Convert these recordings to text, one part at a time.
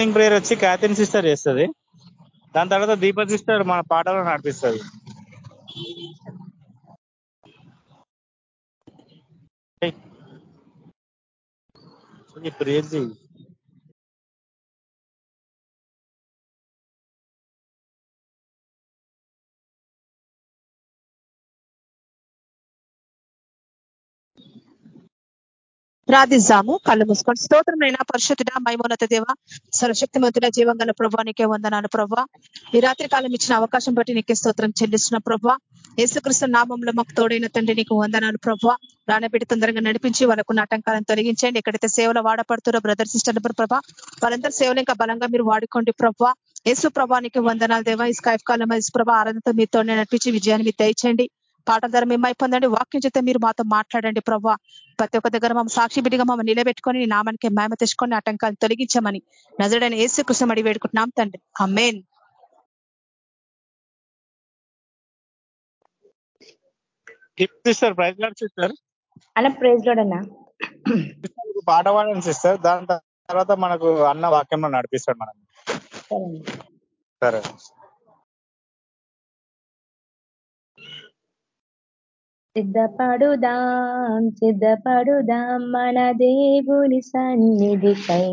Prayer వచ్చి క్యాథిన్ sister చేస్తుంది. దాని తర్వాత దీప సిస్టర్ మన పాటలో నడిపిస్తుంది. ప్రేయర్ చేయి ప్రార్థిస్తాము. కళ్ళు మూసుకొని స్తోత్రమైన పరిశుద్ధుడ మైమోన్నత దేవ సర్వశక్తిమంతుడ జీవం గల ప్రభానికే వందనాలు ప్రభా. ఈ రాత్రి కాలం ఇచ్చిన అవకాశం బట్టి నీకే స్తోత్రం చెల్లిస్తున్న ప్రభా. యేసుకృష్ణ నామంలో మాకు తోడైన తండ్రి నీకు వందనాలు ప్రభా. రాణబిడ్డ తొందరగా నడిపించి వాళ్ళకు ఆటంకాలను తొలగించండి. ఎక్కడైతే సేవలు వాడపడుతురో బ్రదర్ సిస్టర్ ప్రభా వాళ్ళందరూ సేవలు ఇంకా బలంగా మీరు వాడుకోండి ప్రభా. యేసు ప్రభానికి వందనాలు దేవ. ఈ స్కైఫ్ కాలం యేసు ప్రభా ఆరాధనతో మీతోనే నడిపించి విజయాన్ని మీరు దయచండి పాటల ద్వారా మేము అయిపోందండి. వాక్యం చేస్తే మీరు మాతో మాట్లాడండి ప్రభావ ప్రతి ఒక్క దగ్గర మమ్మల్ని సాక్షి బిడిగా మమ్మల్ని నిలబెట్టుకొని నామానికి మేమ తెచ్చుకొని ఆటంకాలు తొలగించమని నజడైన ఏసు కృష్ణ అడి వేడుకుంటున్నాం తండ్రి. Amen sister praise Lord sister అన్న ప్రైజ్ లాడ్ అన్న. పాట పాడండి సిస్టర్ దాని తర్వాత మనకు అన్న వాక్యంలో నడిపిస్తాడు మనం సరే. సిద్ధపడుదాం సిద్ధపడుదాం మన దేవుని సన్నిధికై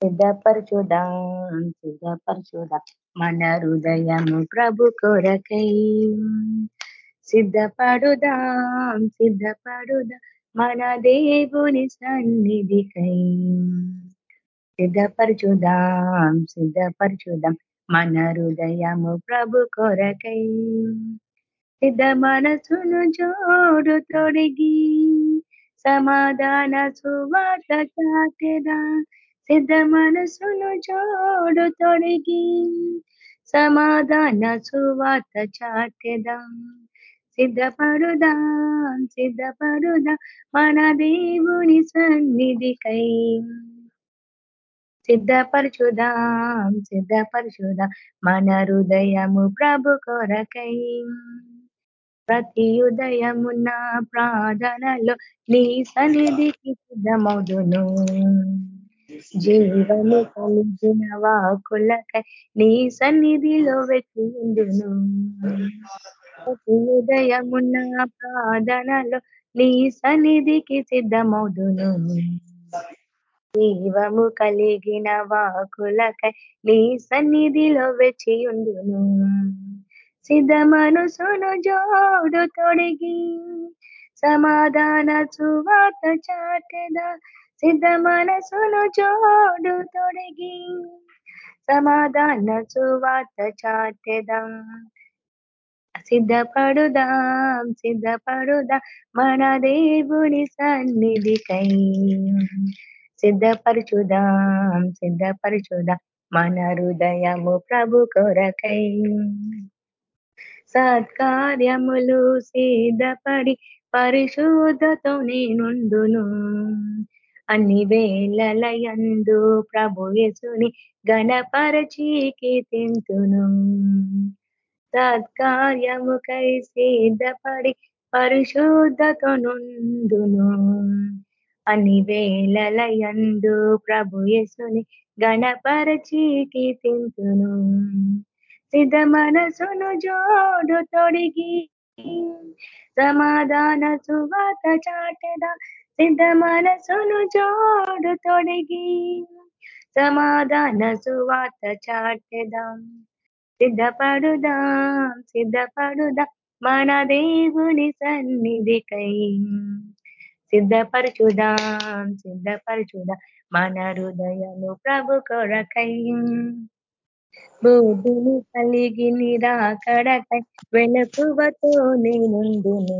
సిద్ధపరచుదాం సిద్ధపరచుదాం మన హృదయము ప్రభు కొరకై. సిద్ధపడుదాం సిద్ధపడుదాం మన దేవుని సన్నిధికై సిద్ధపరచుదాం సిద్ధపరచుదాం మన హృదయము ప్రభు కొరకై. సిద్ధ మనసును జోడు తొడిగి సమాధాన సువార్త చాటెదా. సిద్ధ మనసును జోడు తొడిగి సమాధాన సువార్త చాటెదా. సిద్ధపడుదాం సిద్ధపడుదా మన దేవుని సన్నిధికై. సిద్ధపరచుదాం సిద్ధపరచుదా మన హృదయము ప్రభు కొరకై. ప్రతి ఉదయమున్న ప్రార్థనలో నీ సన్నిధికి సిద్ధమవుదును. జీవము కలిగిన వాకులకై నీ సన్నిధిలో వెతుండును ప్రతి ఉదయమున్న ప్రార్థనలో నీ సన్నిధికి సిద్ధమవుదును. జీవము కలిగిన వాకులకై నీ సన్నిధిలో వెచ్చియుండును మనసును జోడు తొడిగి సమాధాన సువాత చాటెద సిద్ధ మనసును జోడు తొడిగి సమాధాన సువాత చాటెదా. సిద్ధపడుదాం సిద్ధపడుదా మన దేవుని సన్నిధికై. సిద్ధపరచుదాం సిద్ధపరచుదాం మన హృదయము ప్రభు కొరకై. సత్కార్యములు సిద్ధపడి పరిశుద్ధతో నేనుండును. అన్ని వేళలయందు ప్రభు యేసుని గణపరచీకి తింటును సత్కార్యముకై సిద్ధపడి పరిశుద్ధతో నుండును. అన్ని వేళలయందు ప్రభు యేసుని గణపరచీకి తింటును సిద్ధ మనసును జోడు తొడిగి సమాధాన సువాత చాటద. సిద్ధ మనసును జోడు తొడిగి సమాధాన సువాత చాటెదాం. సిద్ధపడుదాం సిద్ధపడుదాం మన దేవుని సన్నిధికై. సిద్ధపరచుదాం సిద్ధపరచుదాం మన హృదయము ప్రభు కొరకై. బుద్ధిని కలిగి నిరాకడకై వెనుకువతో నేనుందును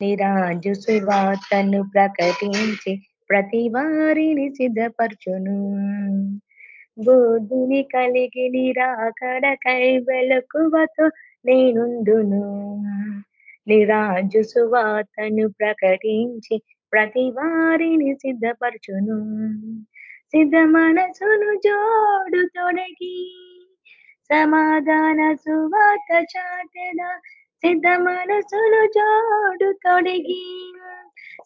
నిరాజు సువార్తను ప్రకటించి ప్రతి వారిని సిద్ధపరచును. బుద్ధిని కలిగి నిరాకడకై వెలుకువతో నేనుందును నిరాజు సువార్తను ప్రకటించి ప్రతి వారిని సిద్ధపరచును. సిద్ధ మనసును జోడు తొడగి సమాధాన సువాత చాటెద సిద్ధ మనసును జోడు తొడిగి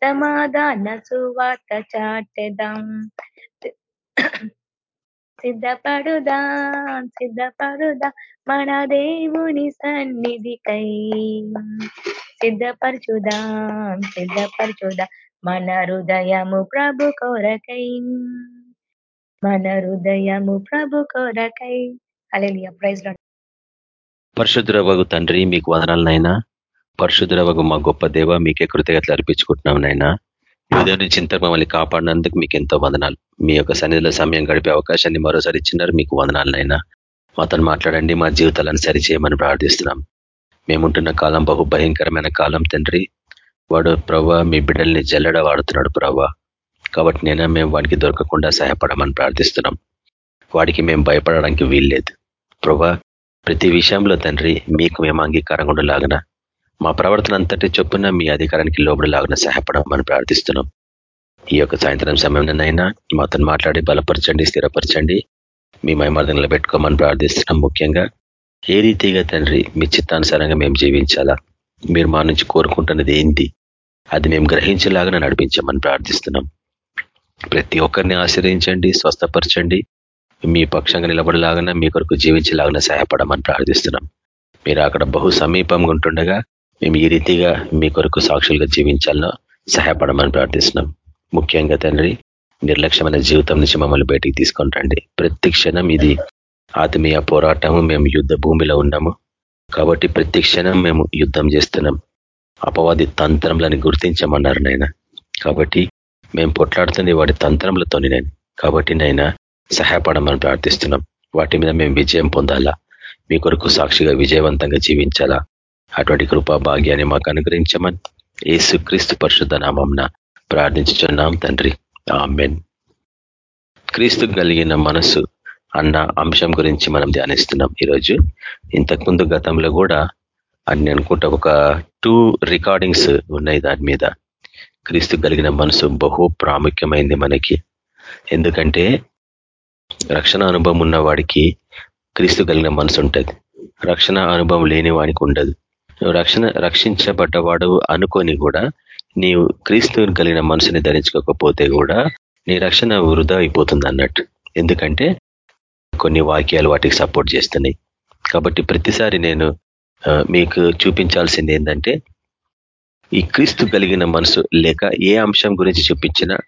సమాధాన సువాత చాటెదాం. సిద్ధపడుదా సిద్ధపడుదా మన దేవుని సన్నిధికై. సిద్ధపరచుదాం సిద్ధపరచుదా మన హృదయము ప్రభు కొరకై. మన హృదయము ప్రభు కొరకై. అలెలియ ప్రైజ్ పరిశుద్ధురవగు తండ్రి మీకు వదనాలనైనా పరశుద్రవగు మా గొప్ప దేవ మీకే కృతజ్ఞతలు అర్పించుకుంటున్నాం నైనా ఉదయం నుంచి ఇంత మమ్మల్ని కాపాడినందుకు మీకు ఎంతో వందనాలు. మీ యొక్క సన్నిధిలో సమయం గడిపే అవకాశాన్ని మరోసారి ఇచ్చినారు మీకు వందనాలనైనా మాతో మాట్లాడండి మా జీవితాలను సరిచేయమని ప్రార్థిస్తున్నాం. మేముంటున్న కాలం బహు భయంకరమైన కాలం తండ్రి. వాడు ప్రభా మీ బిడ్డల్ని జల్లడ వాడుతున్నాడు ప్రభా కాబట్టి నేను మేము వాడికి దొరకకుండా సహాయపడమని ప్రార్థిస్తున్నాం. వాడికి మేము భయపడడానికి వీల్లేదు. ప్రభా ప్రతి విషయంలో తండ్రి మీకు మేము అంగీకారంగా ఉండలాగన మా ప్రవర్తన అంతటి చొప్పున మీ అధికారానికి లోబడిలాగిన సహాయపడమని ప్రార్థిస్తున్నాం. ఈ యొక్క సాయంత్రం సమయంలోనైనా మాతో మాట్లాడి బలపరచండి స్థిరపరచండి. మీ మైమార్గం నిలబెట్టుకోమని ప్రార్థిస్తున్నాం ముఖ్యంగా. ఏ రీతిగా తండ్రి మీ చిత్తానుసారంగా మేము జీవించాలా? మీరు మా నుంచి కోరుకుంటున్నది ఏంటి? అది మేము గ్రహించేలాగా నడిపించమని ప్రార్థిస్తున్నాం. ప్రతి ఒక్కరిని ఆశ్రయించండి స్వస్థపరచండి. మీ పక్షంగా నిలబడలాగా మీ కొరకు జీవించేలాగా సహాయపడమని ప్రార్థిస్తున్నాం. మీరు అక్కడ బహు సమీపంగా ఉంటుండగా మేము ఈ రీతిగా మీ కొరకు సాక్షులుగా జీవించాలో సహాయపడమని ప్రార్థిస్తున్నాం. ముఖ్యంగా తండ్రి నిర్లక్ష్యమైన జీవితం నుంచి మమ్మల్ని బయటికి తీసుకొని రండి. ప్రతి క్షణం ఇది ఆత్మీయ పోరాటము. మేము యుద్ధ భూమిలో ఉన్నాము. కాబట్టి ప్రతి క్షణం మేము యుద్ధం చేస్తున్నాం. అపవాది తంత్రంలని గుర్తించమన్నారు నాయన. కాబట్టి మేము పొట్లాడుతుంది వాడి తంత్రములతోని నేను కాబట్టి నైనా సహాయపడమని ప్రార్థిస్తున్నాం. వాటి మీద మేము విజయం పొందాలా? మీ కొరకు సాక్షిగా విజయవంతంగా జీవించాలా? అటువంటి కృపా భాగ్యాన్ని మాకు అనుగ్రహించమని ఏసుక్రీస్తు పరిశుద్ధ నామంన ప్రార్థించుచున్నాం తండ్రి. ఆమెన్. క్రీస్తు కలిగిన మనసు అన్న అంశం గురించి మనం ధ్యానిస్తున్నాం ఈరోజు. ఇంతకుముందు గతంలో కూడా అని అనుకుంటా ఒక టూ రికార్డింగ్స్ ఉన్నాయి దాని మీద. క్రీస్తు కలిగిన మనసు బహు ప్రాముఖ్యమైంది మనకి. ఎందుకంటే రక్షణ అనుభవం ఉన్న వాడికి క్రీస్తు కలిగిన మనసు ఉంటుంది. రక్షణ అనుభవం లేని వాడికి ఉండదు. రక్షణ రక్షించబడ్డవాడు అనుకొని కూడా నీవు క్రీస్తు కలిగిన మనసుని ధరించుకోకపోతే కూడా నీ రక్షణ వృధా అయిపోతుంది అన్నట్టు ఎందుకంటే కొన్ని వాక్యాలు వాటికి సపోర్ట్ చేస్తున్నాయి. కాబట్టి ప్రతిసారి నేను మీకు చూపించాల్సింది ఏంటంటే ఈ క్రీస్తు కలిగిన మనసు లేక ఏ అంశం గురించి చూపించినా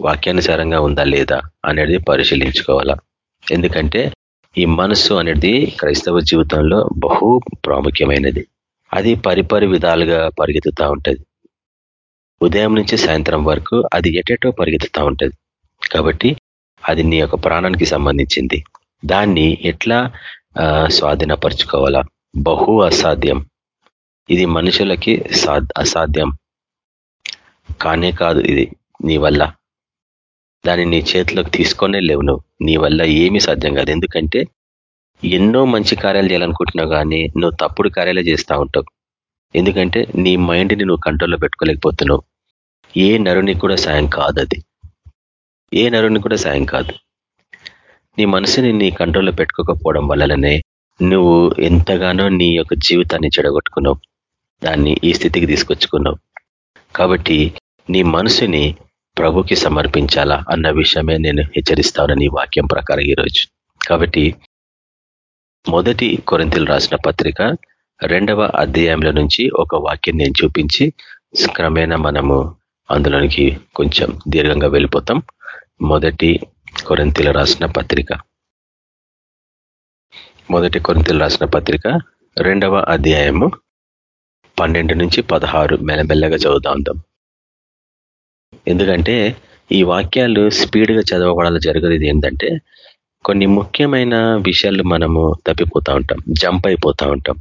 వాక్యానుసారంగా ఉందా లేదా అనేది పరిశీలించుకోవాలా. ఎందుకంటే ఈ మనస్సు అనేది క్రైస్తవ జీవితంలో బహు ప్రాముఖ్యమైనది. అది పరిపరి విధాలుగా పరిగెత్తుతూ ఉంటుంది. ఉదయం నుంచి సాయంత్రం వరకు అది ఎటెటో పరిగెత్తుతూ ఉంటుంది. కాబట్టి అది నీ యొక్క ప్రాణానికి సంబంధించింది. దాన్ని ఎట్లా స్వాధీనపరచుకోవాలా? బహు అసాధ్యం. ఇది మనుషులకి అసాధ్యం. కానే కాదు ఇది నీ వల్ల. దాన్ని నీ చేతిలోకి తీసుకొనే లేవు నువ్వు. నీ వల్ల ఏమీ సాధ్యం కాదు. ఎందుకంటే ఎన్నో మంచి కార్యాలు చేయాలనుకుంటున్నావు కానీ నువ్వు తప్పుడు కార్యాలే చేస్తూ ఉంటావు. ఎందుకంటే నీ మైండ్ని నువ్వు కంట్రోల్లో పెట్టుకోలేకపోతున్నావు. ఏ నరుని కూడా సాయం కాదు అది. ఏ నరుని కూడా సాయం కాదు. నీ మనసుని నీ కంట్రోల్లో పెట్టుకోకపోవడం వల్లనే నువ్వు ఎంతగానో నీ యొక్క జీవితాన్ని చెడగొట్టుకున్నావు. దాన్ని ఈ స్థితికి తీసుకొచ్చుకున్నావు. కాబట్టి నీ మనసుని ప్రభుకి సమర్పించాలా అన్న విషయమే నేను హెచ్చరిస్తాను నీ వాక్యం ప్రకారం ఈరోజు. కాబట్టి మొదటి కొరింతలు రాసిన పత్రిక రెండవ అధ్యాయంలో నుంచి ఒక వాక్యం నేను చూపించి క్రమేణా మనము అందులోనికి కొంచెం దీర్ఘంగా వెళ్ళిపోతాం. మొదటి కొరింతలు రాసిన పత్రిక. మొదటి కొరింతలు రాసిన పత్రిక రెండవ అధ్యాయము పన్నెండు నుంచి పదహారు మెల్లమెల్లగా చదువుదాం ఎందుకంటే ఈ వాక్యాలు స్పీడ్గా చదవబడాలి జరిగేది ఏంటంటే కొన్ని ముఖ్యమైన విషయాలు మనము తప్పిపోతూ ఉంటాం జంప్ అయిపోతూ ఉంటాం.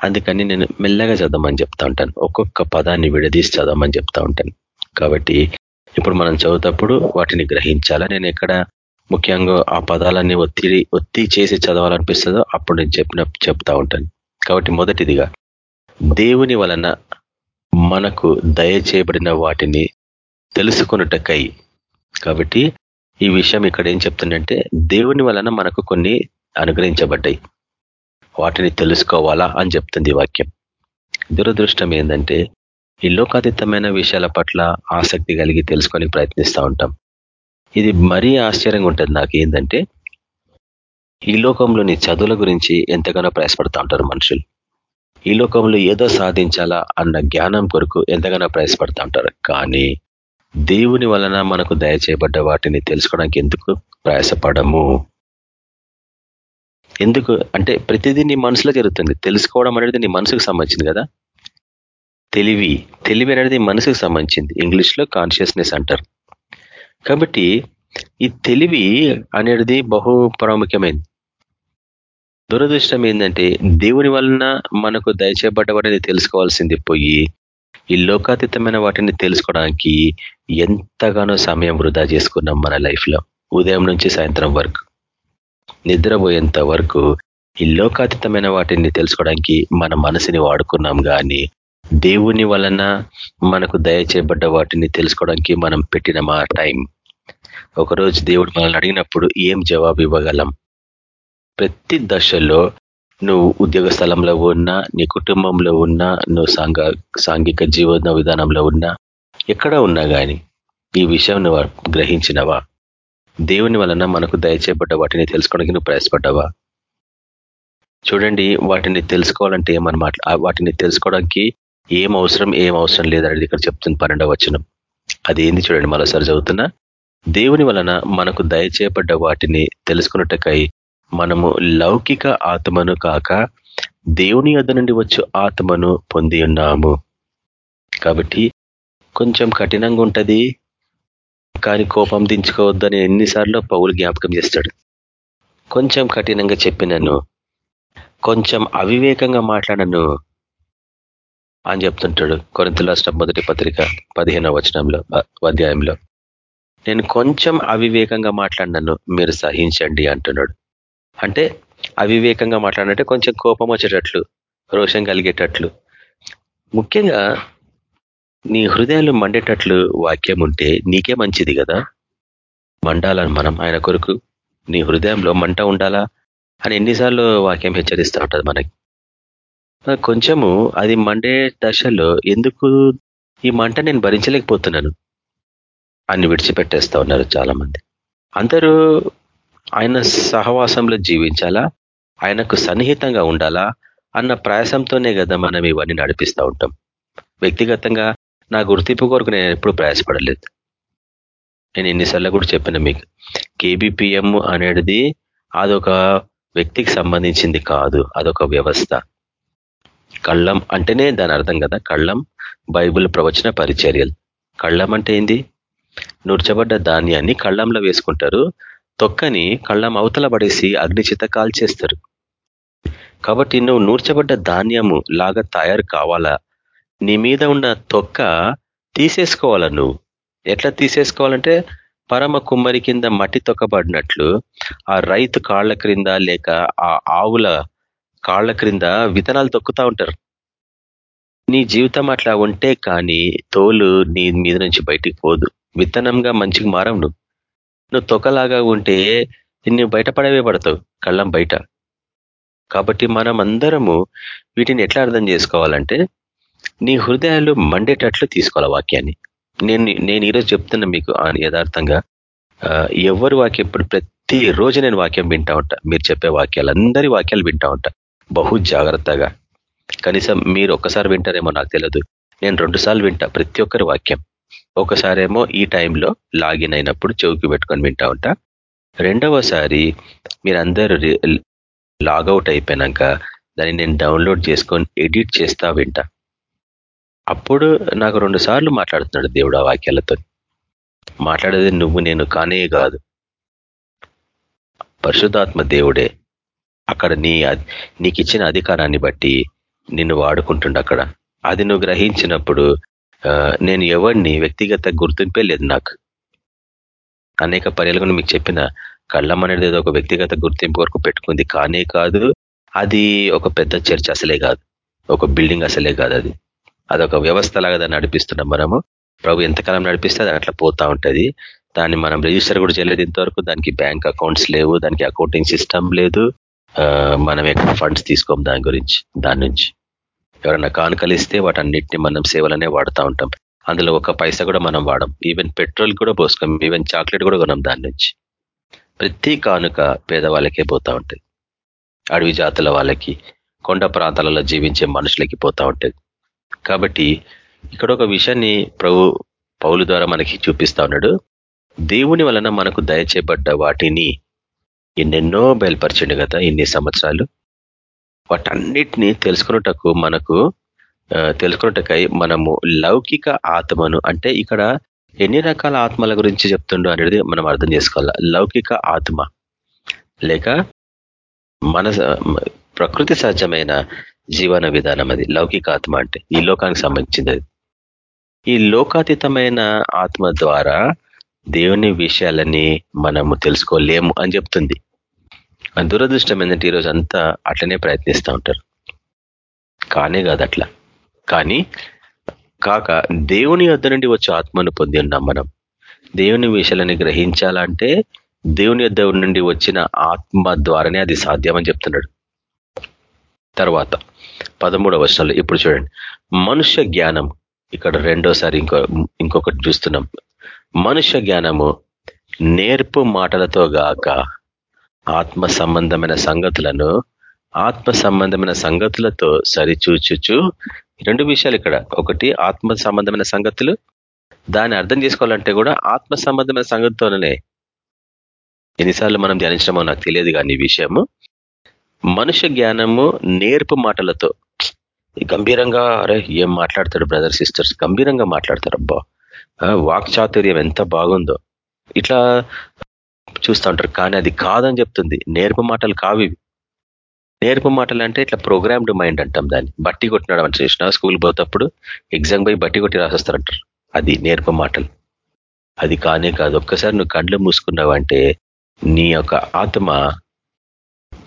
అందుకని నేను మెల్లగా చదవమని చెప్తా ఉంటాను. ఒక్కొక్క పదాన్ని విడదీసి చదవమని చెప్తా ఉంటాను. కాబట్టి ఇప్పుడు మనం చదువుతప్పుడు వాటిని గ్రహించాలా? నేను ఎక్కడ ముఖ్యంగా ఆ పదాలన్నీ ఒత్తిడి ఒత్తి చేసి చదవాలనిపిస్తుందో అప్పుడు నేను చెప్పిన చెప్తా ఉంటాను. కాబట్టి మొదటిదిగా దేవుని వలన మనకు దయచేయబడిన వాటిని తెలుసుకున్నటకై కాబట్టి ఈ విషయం ఇక్కడ ఏం చెప్తుందంటే దేవుని వలన మనకు కొన్ని అనుగ్రహించబడ్డాయి. వాటిని తెలుసుకోవాలా అని చెప్తుంది వాక్యం. దురదృష్టం ఏంటంటే ఈ లోకాతీతమైన విషయాల పట్ల ఆసక్తి కలిగి తెలుసుకొని ప్రయత్నిస్తూ ఉంటాం. ఇది మరీ ఆశ్చర్యంగా ఉంటుంది నాకు ఏంటంటే ఈ లోకంలోని చదువుల గురించి ఎంతగానో ప్రయాసపడుతూ ఉంటారు మనుషులు. ఈ లోకంలో ఏదో సాధించాలా అన్న జ్ఞానం కొరకు ఎంతగానో ప్రయాసపడతా ఉంటారు. కానీ దేవుని వలన మనకు దయచేయబడ్డ వాటిని తెలుసుకోవడానికి ఎందుకు ప్రయాసపడము? ఎందుకు? అంటే ప్రతిదీ నీ మనసులో జరుగుతుంది. తెలుసుకోవడం అనేది నీ మనసుకు సంబంధించింది కదా? తెలివి. తెలివి అనేది మనసుకు సంబంధించింది. ఇంగ్లీష్లో కాన్షియస్నెస్ అంటారు. కాబట్టి ఈ తెలివి అనేది బహు ప్రాముఖ్యమైనది దురదృష్టం ఏంటంటే దేవుని వలన మనకు దయచేయబడ్డవనేది తెలుసుకోవాల్సింది పోయి ఈ లోకాతీతమైన వాటిని తెలుసుకోవడానికి ఎంతగానో సమయం వృధా చేసుకున్నాం మన లైఫ్లో ఉదయం నుంచి సాయంత్రం వరకు. నిద్రపోయేంత వరకు ఈ లోకాతీతమైన వాటిని తెలుసుకోవడానికి మన మనసుని వాడుకున్నాం కానీ దేవుని వలన మనకు దయచేయబడ్డ వాటిని తెలుసుకోవడానికి మనం పెట్టిన మా టైం. ఒకరోజు దేవుడు మనల్ని అడిగినప్పుడు ఏం జవాబు ఇవ్వగలం? ప్రతి దశలో నువ్వు ఉద్యోగ స్థలంలో ఉన్నా నీ కుటుంబంలో ఉన్నా నువ్వు సాంఘ సాంఘిక జీవన విధానంలో ఉన్నా ఎక్కడ ఉన్నా కానీ ఈ విషయం నువ్వు గ్రహించినవా? దేవుని వలన మనకు దయచేయబడ్డ వాటిని తెలుసుకోవడానికి నువ్వు ప్రయాసపడ్డావా? చూడండి వాటిని తెలుసుకోవాలంటే ఏమని వాటిని తెలుసుకోవడానికి ఏం అవసరం ఏం అవసరం లేదనేది ఇక్కడ చెప్తుంది పన్నెండవ వచనం. అది ఏంది చూడండి మరోసారి చదువుతున్నా. దేవుని వలన మనకు దయచేయబడ్డ వాటిని తెలుసుకున్నట్టుకై మనము లౌకిక ఆత్మను కాక దేవుని యొద్ నుండి వచ్చు ఆత్మను పొంది ఉన్నాము. కాబట్టి కొంచెం కఠినంగా ఉంటుంది కానీ కోపం దించుకోవద్దని ఎన్నిసార్లు పౌలు జ్ఞాపకం చేస్తాడు. కొంచెం కఠినంగా చెప్పినను కొంచెం అవివేకంగా మాట్లాడను అని చెప్తుంటాడు కొరింత రాష్ట్ర మొదటి పత్రిక పదిహేనవ వచనంలో అధ్యాయంలో. నేను కొంచెం అవివేకంగా మాట్లాడినాను మీరు సహించండి అంటున్నాడు. అంటే అవివేకంగా మాట్లాడినట్టే కొంచెం కోపం వచ్చేటట్లు రోషం కలిగేటట్లు. ముఖ్యంగా నీ హృదయాలు మండేటట్లు వాక్యం ఉంటే నీకే మంచిది కదా? మండాలని మనం ఆయన కొరకు నీ హృదయంలో మంట ఉండాలా? అని ఎన్నిసార్లు వాక్యం హెచ్చరిస్తూ ఉంటుంది మనకి. కొంచెము అది మండే దశలో ఎందుకు ఈ మంట నేను భరించలేకపోతున్నాను? అని విడిచిపెట్టేస్తా ఉన్నారు చాలామంది. అందరూ ఆయన సహవాసంలో జీవించాలా? ఆయనకు సన్నిహితంగా ఉండాలా? అన్న ప్రయాసంతోనే కదా మనం ఇవన్నీ నడిపిస్తూ ఉంటాం. వ్యక్తిగతంగా నా గుర్తింపు కొరకు నేను ఎప్పుడు ప్రయాసపడలేదు. నేను ఎన్నిసార్లు కూడా చెప్పిన మీకు కేబిపిఎం అనేది అదొక వ్యక్తికి సంబంధించింది కాదు అదొక వ్యవస్థ. కళ్ళం అంటేనే దాని అర్థం కదా కళ్ళం బైబుల్ ప్రవచన పరిచర్యలు. కళ్ళం అంటే ఏంది? నూర్చబడ్డ ధాన్యాన్ని కళ్ళంలో వేసుకుంటారు తొక్కని కళ్ళం అవతల పడేసి అగ్నిచిత కాల్చేస్తారు. కాబట్టి నువ్వు నూర్చబడ్డ ధాన్యము లాగా తయారు కావాలా? నీ మీద ఉన్న తొక్క తీసేసుకోవాలా నువ్వు? ఎట్లా తీసేసుకోవాలంటే పరమ కుమ్మరి కింద మట్టి తొక్కబడినట్లు ఆ రైతు కాళ్ళ క్రింద లేక ఆ ఆవుల కాళ్ళ క్రింద విత్తనాలు తొక్కుతా ఉంటారు. నీ జీవితం అట్లా ఉంటే కానీ తోలు నీ మీద నుంచి బయటికి పోదు. విత్తనంగా మంచిగా మారవు నువ్వు. నువ్వు తొక్కలాగా ఉంటే నిన్ను బయటపడవే పడతావు కళ్ళం బయట. కాబట్టి మనం అందరము వీటిని ఎట్లా అర్థం చేసుకోవాలంటే నీ హృదయాలు మండేటట్లు తీసుకోవాలి వాక్యాన్ని. నేను నేను ఈరోజు చెప్తున్నా మీకు యథార్థంగా ఎవరు వాక్యం ఇప్పుడు ప్రతి రోజు నేను వాక్యం వింటా ఉంటా. మీరు చెప్పే వాక్యాలు అందరి వాక్యాలు వింటా ఉంటా. బహు జాగ్రత్తగా. కనీసం మీరు ఒక్కసారి వింటారేమో నాకు తెలియదు నేను రెండుసార్లు వింటా ప్రతి ఒక్కరి వాక్యం. ఒకసారేమో ఈ టైంలో లాగిన్ అయినప్పుడు చౌకి పెట్టుకొని వింటా ఉంటా. రెండవసారి మీరందరూ లాగౌట్ అయిపోయినాక దాన్ని నేను డౌన్లోడ్ చేసుకొని ఎడిట్ చేస్తా వింటా. అప్పుడు నాకు రెండు సార్లు మాట్లాడుతున్నాడు దేవుడు ఆ వాక్యాలతో. మాట్లాడేది నువ్వు నేను కానే కాదు. పరిశుద్ధాత్మ దేవుడే అక్కడ నీ నీకు ఇచ్చిన అధికారాన్ని బట్టి నిన్ను వాడుకుంటుండ అక్కడ. అది నువ్వు గ్రహించినప్పుడు నేను ఎవరిని వ్యక్తిగత గుర్తింపే లేదు నాకు. అనేక పర్యాలుగా మీకు చెప్పిన కళ్ళం అనేది ఒక వ్యక్తిగత గుర్తింపు వరకు పెట్టుకుంది కానే కాదు అది ఒక పెద్ద చర్చ్ అసలే కాదు. ఒక బిల్డింగ్ అసలే కాదు అది. అదొక వ్యవస్థ లాగా దాన్ని నడిపిస్తున్నాం మనము. ప్రభు ఎంతకాలం నడిపిస్తే అది అట్లా పోతా ఉంటుంది. దాన్ని మనం రిజిస్టర్ కూడా చేయలేదు ఇంతవరకు. దానికి బ్యాంక్ అకౌంట్స్ లేవు దానికి అకౌంటింగ్ సిస్టమ్ లేదు. మనం ఎక్కడ ఫండ్స్ తీసుకోం దాని గురించి దాని నుంచి. ఎవరైనా కానుకలు ఇస్తే వాటన్నిటిని మనం సేవలనే వాడుతూ ఉంటాం. అందులో ఒక పైసా కూడా మనం వాడం. ఈవెన్ పెట్రోల్ కూడా పోసుకోం ఈవెన్ చాక్లెట్ కూడా కొనం దాని నుంచి. ప్రతి కానుక పేదవాళ్ళకే పోతా ఉంటుంది. అడవి జాతుల వాళ్ళకి కొండ ప్రాంతాలలో జీవించే మనుషులకి పోతా ఉంటుంది. కాబట్టి ఇక్కడ ఒక విషయాన్ని ప్రభు పౌలు ద్వారా మనకి చూపిస్తా ఉన్నాడు. దేవుని వలన మనకు దయచేయబడ్డ వాటిని ఎన్నెన్నో బయలుపరచండి కదా ఇన్ని సంవత్సరాలు. వాటన్నిటిని తెలుసుకున్నటకు మనకు తెలుసుకున్నటకై మనము లౌకిక ఆత్మను అంటే ఇక్కడ ఎన్ని రకాల ఆత్మల గురించి చెప్తుండో అనేది మనం అర్థం చేసుకోవాలి. లౌకిక ఆత్మ. లేక మన ప్రకృతి సహజమైన జీవన విధానం అది. లౌకిక ఆత్మ అంటే ఈ లోకానికి సంబంధించింది అది. ఈ లోకాతీతమైన ఆత్మ ద్వారా దేవుని విషయాలని మనము తెలుసుకోలేము అని చెప్తుంది. దురదృష్టం ఏంటంటే ఈరోజు అంతా అట్లనే ప్రయత్నిస్తూ ఉంటారు. కానే కాదు అట్లా. కానీ కాక దేవుని యొద్ధ నుండి వచ్చే ఆత్మను పొంది ఉన్నాం మనం. దేవుని విషయాలని గ్రహించాలంటే దేవుని యొద్ధ నుండి వచ్చిన ఆత్మ ద్వారానే అది సాధ్యమని చెప్తున్నాడు. తర్వాత పదమూడవ వచనంలో ఇప్పుడు చూడండి. మనుష్య జ్ఞానం ఇక్కడ రెండోసారి ఇంకో ఇంకొకటి చూస్తున్నాం. మనుష్య జ్ఞానము నేర్పు మాటలతో గాక ఆత్మ సంబంధమైన సంగతులను ఆత్మ సంబంధమైన సంగతులతో సరిచూచుచు. రెండు విషయాలు ఇక్కడ. ఒకటి ఆత్మ సంబంధమైన సంగతులు. దాన్ని అర్థం చేసుకోవాలంటే కూడా ఆత్మ సంబంధమైన సంగతితోనే ఎన్నిసార్లు మనం ధ్యానించడమో నాకు తెలియదు కానీ విషయము. మనుష్య జ్ఞానము నేర్పు మాటలతో. గంభీరంగా అరే ఏం మాట్లాడతాడు బ్రదర్ సిస్టర్స్? గంభీరంగా మాట్లాడతారు అబ్బా. వాక్చాతుర్యం ఎంత బాగుందో. ఇట్లా చూస్తూ ఉంటారు. కానీ అది కాదని చెప్తుంది. నేర్పు మాటలు కావి నేర్పు మాటలు అంటే ఇట్లా ప్రోగ్రామ్డ్ మైండ్ అంటాం దాన్ని. బట్టి కొట్టినాడు అని చేసిన స్కూల్ పోతప్పుడు ఎగ్జామ్ పోయి బట్టి కొట్టి రాసేస్తారంటారు. అది నేర్పు మాటలు. అది కానే కాదు. ఒక్కసారి నువ్వు కళ్ళు మూసుకున్నావంటే నీ యొక్క ఆత్మ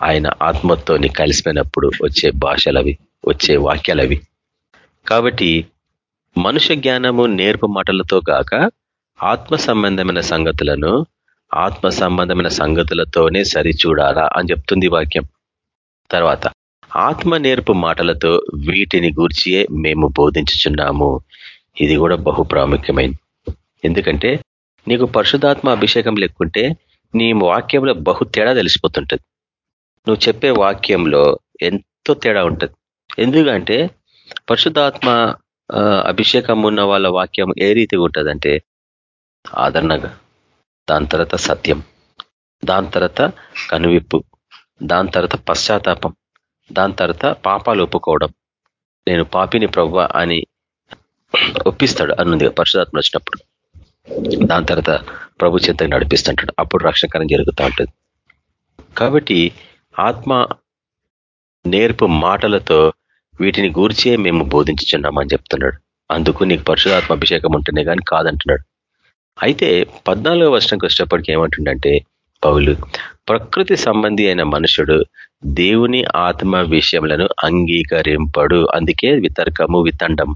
ఆయన ఆత్మతో నీ కలిసిపోయినప్పుడు వచ్చే భాషలవి వచ్చే వాక్యాలవి. కాబట్టి మనుష్య జ్ఞానము నేర్పు మాటలతో కాక ఆత్మ సంబంధమైన సంగతులను ఆత్మ సంబంధమైన సంగతులతోనే సరిచూడాలా అని చెప్తుంది వాక్యం. తర్వాత ఆత్మ నేర్పు మాటలతో వీటిని గూర్చియే మేము బోధించుచున్నాము. ఇది కూడా బహు ప్రాముఖ్యమైంది. ఎందుకంటే నీకు పరిశుధాత్మ అభిషేకం లేకుంటే నీ వాక్యంలో బహు తేడా తెలిసిపోతుంటుంది. నువ్వు చెప్పే వాక్యంలో ఎంతో తేడా ఉంటుంది. ఎందుకంటే పరిశుధాత్మ అభిషేకం ఉన్న వాళ్ళ వాక్యం ఏ రీతిగా ఉంటుందంటే ఆదరణగా. దాని తర్వాత సత్యం దాని తర్వాత కనువిప్పు దాని తర్వాత పశ్చాత్తాపం దాని తర్వాత పాపాలు ఒప్పుకోవడం. నేను పాపిని ప్రవ్వ అని ఒప్పిస్తాడు అన్నది పరిశుధాత్మ వచ్చినప్పుడు. దాని తర్వాత ప్రభు చేత నడిపిస్తుంటాడు. అప్పుడు రక్షణకరం జరుగుతూ ఉంటుంది. కాబట్టి ఆత్మ నేర్పు మాటలతో వీటిని గూర్చే మేము బోధించుచున్నామని చెప్తున్నాడు. అందుకు నీకు పరిశుధాత్మ అభిషేకం ఉంటేనే కానీ కాదంటున్నాడు. అయితే పద్నాలుగో వర్షంకి వచ్చేటప్పటికి ఏమంటుండంటే పౌలు ప్రకృతి సంబంధి అయిన మనుషుడు దేవుని ఆత్మ విషయములను అంగీకరింపడు. అందుకే వితర్కము వితండం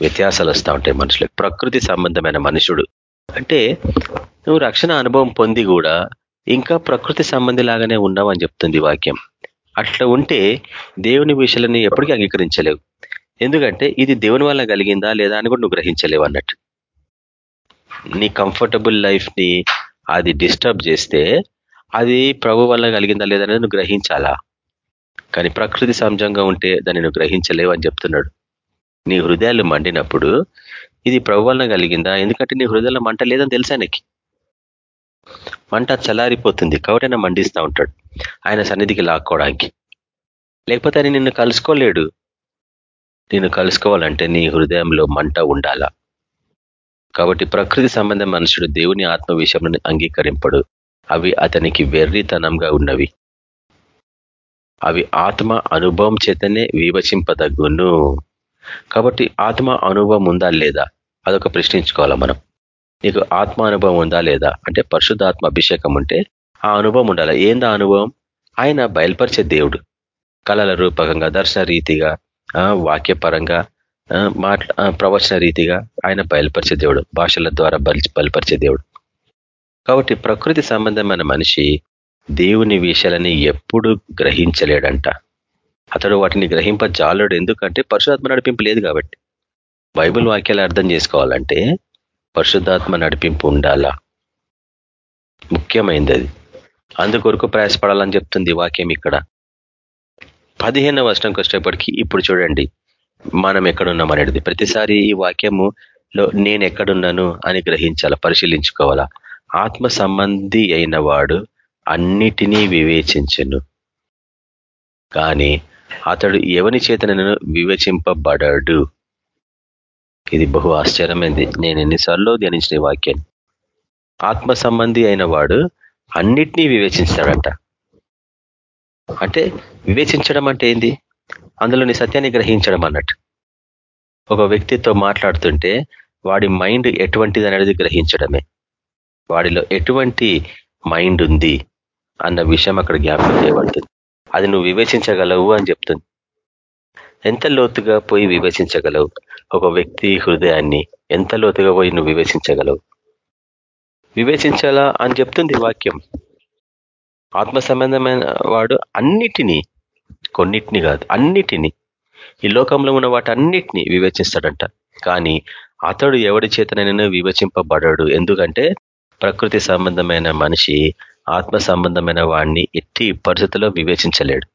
వ్యత్యాసాలు వస్తూ ఉంటాయి మనుషులకు. ప్రకృతి సంబంధమైన మనుషుడు. అంటే నువ్వు రక్షణ అనుభవం పొంది కూడా ఇంకా ప్రకృతి సంబంధి లాగానే ఉన్నావని చెప్తుంది వాక్యం. అట్లా ఉంటే దేవుని విషయాలని ఎప్పటికీ అంగీకరించలేవు. ఎందుకంటే ఇది దేవుని వల్ల కలిగిందా లేదా అని కూడా నువ్వు గ్రహించలేవు అన్నట్టు. నీ కంఫర్టబుల్ లైఫ్ని అది డిస్టర్బ్ చేస్తే అది ప్రభు వల్ల కలిగిందా లేదా నువ్వు గ్రహించాలా? కానీ ప్రకృతి సహజంగా ఉంటే దాన్ని నువ్వు గ్రహించలేవు అని చెప్తున్నాడు. నీ హృదయాలు మండినప్పుడు ఇది ప్రభు వల్ల కలిగిందా? ఎందుకంటే నీ హృదయంలో మంట లేదని తెలుసా నీకు? మంట చల్లారిపోతుంది. కాబట్టి ఆయన మండిస్తూ ఉంటాడు. ఆయన సన్నిధికి లాక్కోవడానికి. లేకపోతే ఆయన నిన్ను కలుసుకోలేడు. నిన్ను కలుసుకోవాలంటే నీ హృదయంలో మంట ఉండాలా? కాబట్టి ప్రకృతి సంబంధం మనుషుడు దేవుని ఆత్మ విషయంలో అంగీకరింపడు. అవి అతనికి వెర్రితనంగా ఉన్నవి. అవి ఆత్మ అనుభవం చేతనే వివచింపదగ్గును కాబట్టి ఆత్మ అనుభవం ఉందా లేదా? అదొక ప్రశ్నించుకోవాలా మనం. నీకు ఆత్మ అనుభవం ఉందా లేదా? అంటే పరిశుద్ధాత్మ అభిషేకం ఉంటే ఆ అనుభవం ఉండాలి? ఏందా అనుభవం? ఆయన బయలుపరిచే దేవుడు. కళల రూపకంగా దర్శన రీతిగా వాక్యపరంగా మాట్లా ప్రవచన రీతిగా ఆయన బయలుపరిచే దేవుడు భాషల ద్వారా బయలుపరిచే దేవుడు. కాబట్టి ప్రకృతి సంబంధమైన మనిషి దేవుని విషయాలని ఎప్పుడు గ్రహించలేడంట. అతడు వాటిని గ్రహింప జాలడు ఎందుకంటే పరిశుధాత్మ నడిపింపు లేదు కాబట్టి. బైబుల్ వాక్యాలు అర్థం చేసుకోవాలంటే పరిశుద్ధాత్మ నడిపింపు ఉండాలా? ముఖ్యమైనది అది. అందుకొరకు ప్రయాసపడాలని చెప్తుంది వాక్యం ఇక్కడ. పదిహేనవ వర్షంకి వచ్చేప్పటికీ ఇప్పుడు చూడండి. మనం ఎక్కడున్నాం అనేది. ప్రతిసారి ఈ వాక్యములో నేను ఎక్కడున్నాను అని గ్రహించాలా పరిశీలించుకోవాలా? ఆత్మ సంబంధి అయిన వాడు అన్నిటినీ వివేచించను. కానీ అతడు ఎవని చేతనను వివేచింపబడడు? ఇది బహు ఆశ్చర్యమైంది. నేను ఎన్నిసార్లు ధ్యానించిన ఈ వాక్యాన్ని ఆత్మ సంబంధి అయిన వాడు అన్నిటినీ వివేచిస్తాడంట అంటే వివేచించడం అంటే ఏంది? అందులోని సత్యాన్ని గ్రహించడం అన్నట్టు. ఒక వ్యక్తితో మాట్లాడుతుంటే వాడి మైండ్ ఎటువంటిది అనేది గ్రహించడమే. వాడిలో ఎటువంటి మైండ్ ఉంది అన్న విషయం అక్కడ జ్ఞాపకం చేయబడుతుంది. అది నువ్వు వివేచించగలవు అని చెప్తుంది. ఎంత లోతుగా పోయి వివేచించగలవు? ఒక వ్యక్తి హృదయాన్ని ఎంత లోతుగా పోయి నువ్వు వివేచించగలవు? వివేచించాలా అని చెప్తుంది వాక్యం. ఆత్మ సంబంధమైన వాడు అన్నిటినీ కొన్నిటిని కాదు అన్నిటినీ. ఈ లోకంలో ఉన్న వాటి అన్నిటినీ వివేచిస్తాడంట. కానీ అతడు ఎవడి చేతనైనా వివేచింపబడడు. ఎందుకంటే ప్రకృతి సంబంధమైన మనిషి ఆత్మ సంబంధమైన వాడిని ఎట్టి పరిస్థితుల్లో వివేచించలేడు.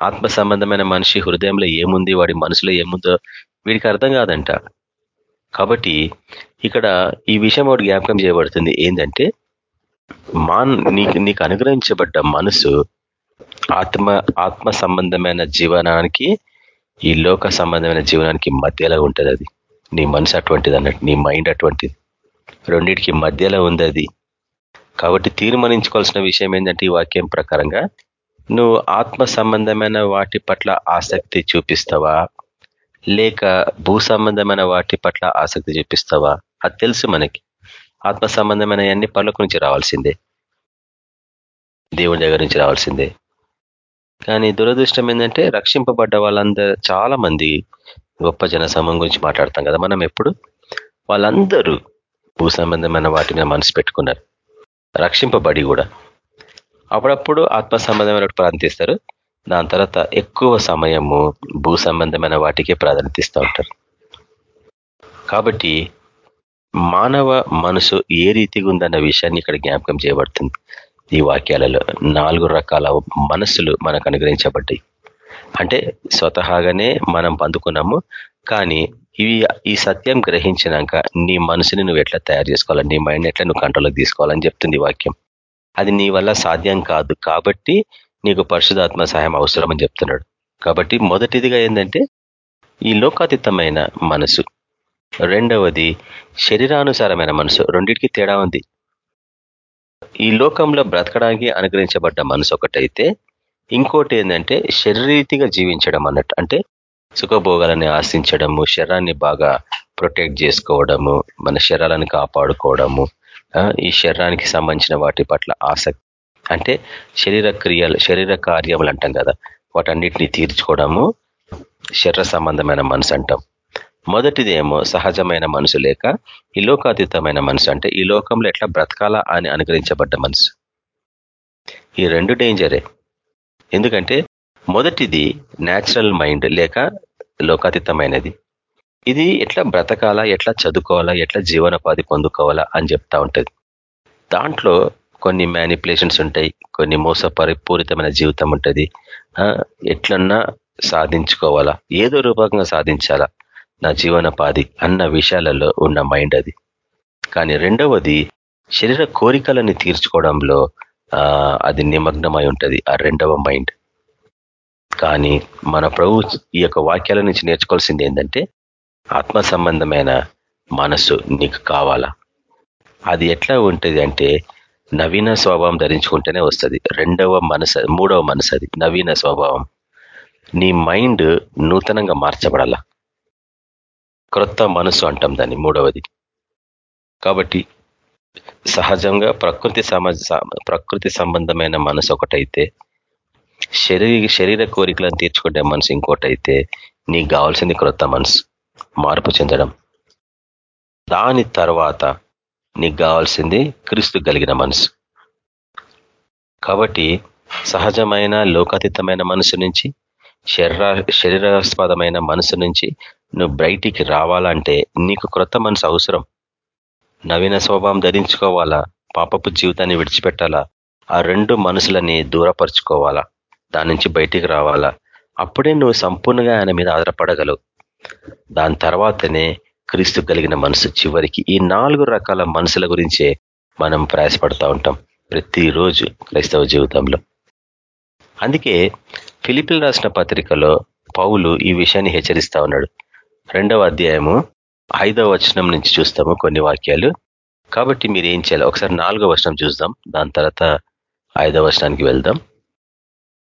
ఆత్మ సంబంధమైన మనిషి హృదయంలో ఏముంది వాడి మనసులో ఏముందో వీడికి అర్థం కాదంట. కాబట్టి ఇక్కడ ఈ విషయం ఒకటి జ్ఞాపకం చేయబడుతుంది. ఏంటంటే మా నీకు నీకు అనుగ్రహించబడ్డ మనసు ఆత్మ ఆత్మ సంబంధమైన జీవనానికి ఈ లోక సంబంధమైన జీవనానికి మధ్యలో ఉంటుంది అది. నీ మనసు అటువంటిది అన్నట్టు నీ మైండ్ అటువంటిది. రెండింటికి మధ్యలో ఉంది అది. కాబట్టి తీర్మానించుకోవాల్సిన విషయం ఏంటంటే ఈ వాక్యం ప్రకారంగా నువ్వు ఆత్మ సంబంధమైన వాటి పట్ల ఆసక్తి చూపిస్తావా? లేక భూ సంబంధమైన వాటి పట్ల ఆసక్తి చూపిస్తావా? అది తెలుసు మనకి. ఆత్మ సంబంధమైన అన్ని పనులకు నుంచి రావాల్సిందే. దేవుని దగ్గర నుంచి రావాల్సిందే. కానీ దురదృష్టం ఏంటంటే రక్షింపబడ్డ వాళ్ళందరూ చాలా మంది గొప్ప జన సమూహం గురించి మాట్లాడతాం కదా మనం ఎప్పుడు? వాళ్ళందరూ భూ సంబంధమైన వాటి మీద మనసు పెట్టుకున్నారు. రక్షింపబడి కూడా. అప్పుడప్పుడు ఆత్మ సంబంధమైన ప్రార్థిస్తారు. దాని తర్వాత ఎక్కువ సమయము భూ సంబంధమైన వాటికే ప్రాధాన్యత ఇస్తూ ఉంటారు. కాబట్టి మానవ మనసు ఏ రీతిగా ఉందన్న విషయాన్ని ఇక్కడ జ్ఞాపకం చేయబడుతుంది. ఈ వాక్యాలలో నాలుగు రకాల మనస్సులు మనకు అనుగ్రహించబడ్డాయి. అంటే స్వతహాగానే మనం పందుకున్నాము కానీ ఇవి ఈ సత్యం గ్రహించినాక నీ మనసుని నువ్వు ఎట్లా తయారు చేసుకోవాలి నీ మైండ్ ఎట్లా నువ్వు కంట్రోల్కి తీసుకోవాలని చెప్తుంది వాక్యం. అది నీ వల్ల సాధ్యం కాదు కాబట్టి నీకు పరిశుధాత్మ సహాయం అవసరం అని చెప్తున్నాడు. కాబట్టి మొదటిదిగా ఏంటంటే ఈ లోకాతీతమైన మనసు రెండవది శరీరానుసారమైన మనసు రెండింటికి తేడా ఉంది. ఈ లోకంలో బ్రతకడానికి అనుగ్రహించబడ్డ మనసు ఒకటైతే ఇంకోటి ఏంటంటే శరీరీతిగా జీవించడం అన్నట్టు. అంటే సుఖభోగాలని ఆశించడము శరీరాన్ని బాగా ప్రొటెక్ట్ చేసుకోవడము మన శరీరాలను కాపాడుకోవడము ఈ శరీరానికి సంబంధించిన వాటి పట్ల ఆసక్తి. అంటే శరీర క్రియలు శరీర కార్యములు అంటాం కదా వాటన్నిటిని తీర్చుకోవడము శరీర సంబంధమైన మనసు అంటాం. మొదటిదేమో సహజమైన మనసు లేక ఈ లోకాతీతమైన మనసు అంటే ఈ లోకంలో ఎట్లా బ్రతకాలా అని అనుగ్రహించబడ్డ మనసు. ఈ రెండు డేంజరే. ఎందుకంటే మొదటిది న్యాచురల్ మైండ్ లేక లోకాతీతమైనది. ఇది ఎట్లా బ్రతకాలా ఎట్లా చదువుకోవాలా ఎట్లా జీవనోపాధి పొందుకోవాలా అని చెప్తా ఉంటుంది. దాంట్లో కొన్ని మ్యానిపులేషన్స్ ఉంటాయి కొన్ని మోసపరిపూరితమైన జీవితం ఉంటుంది. ఎట్లన్నా సాధించుకోవాలా ఏదో రూపంగా సాధించాలా. నా జీవనోపాధి అన్న విషయాలలో ఉన్న మైండ్ అది. కానీ రెండవది శరీర కోరికలను తీర్చుకోవడంలో అది నిమగ్నమై ఉంటుంది ఆ రెండవ మైండ్ కానీ మన ప్రభు ఈ యొక్క వాక్యాల నుంచి నేర్చుకోవాల్సింది ఏంటంటే ఆత్మ సంబంధమైన మనసు నీకు కావాలా? అది ఎట్లా ఉంటుంది అంటే నవీన స్వభావం ధరించుకుంటేనే వస్తుంది. రెండవ మనసు మూడవ మనసు అది నవీన స్వభావం. నీ మైండ్ నూతనంగా మార్చబడాలా? క్రొత్త మనసు అంటాం దాన్ని మూడవది. కాబట్టి సహజంగా ప్రకృతి ప్రకృతి సంబంధమైన మనసు ఒకటైతే శరీర శరీర కోరికలను తీర్చుకుంటే మనసు ఇంకోటైతే నీకు కావాల్సింది క్రొత్త మనసు మార్పు చెందడం. దాని తర్వాత నీకు కావాల్సింది క్రీస్తు కలిగిన మనసు. కాబట్టి సహజమైన లోకాతీతమైన మనసు నుంచి శరీర శరీరాస్పదమైన మనసు నుంచి నువ్వు బయటికి రావాలంటే నీకు క్రొత్త మనసు అవసరం. నవీన స్వభావం ధరించుకోవాలా? పాపపు జీవితాన్ని విడిచిపెట్టాలా? ఆ రెండు మనసులని దూరపరుచుకోవాలా? దాని నుంచి బయటికి రావాలా? అప్పుడే నువ్వు సంపూర్ణంగా ఆయన మీద ఆధారపడగలవు. దాని తర్వాతనే క్రీస్తు కలిగిన మనసు చివరికి ఈ నాలుగు రకాల మనసుల గురించే మనం ప్రయాసపడతా ఉంటాం ప్రతిరోజు క్రైస్తవ జీవితంలో. అందుకే ఫిలిపిల్ రాసిన పత్రికలో పౌలు ఈ విషయాన్ని హెచ్చరిస్తా ఉన్నాడు. రెండవ అధ్యాయము ఐదవ వచనం నుంచి చూస్తాము కొన్ని వాక్యాలు. కాబట్టి మీరు ఏం చేయాలి? ఒకసారి నాలుగవ వచనం చూద్దాం. దాని తర్వాత ఐదవ వచనానికి వెళ్దాం.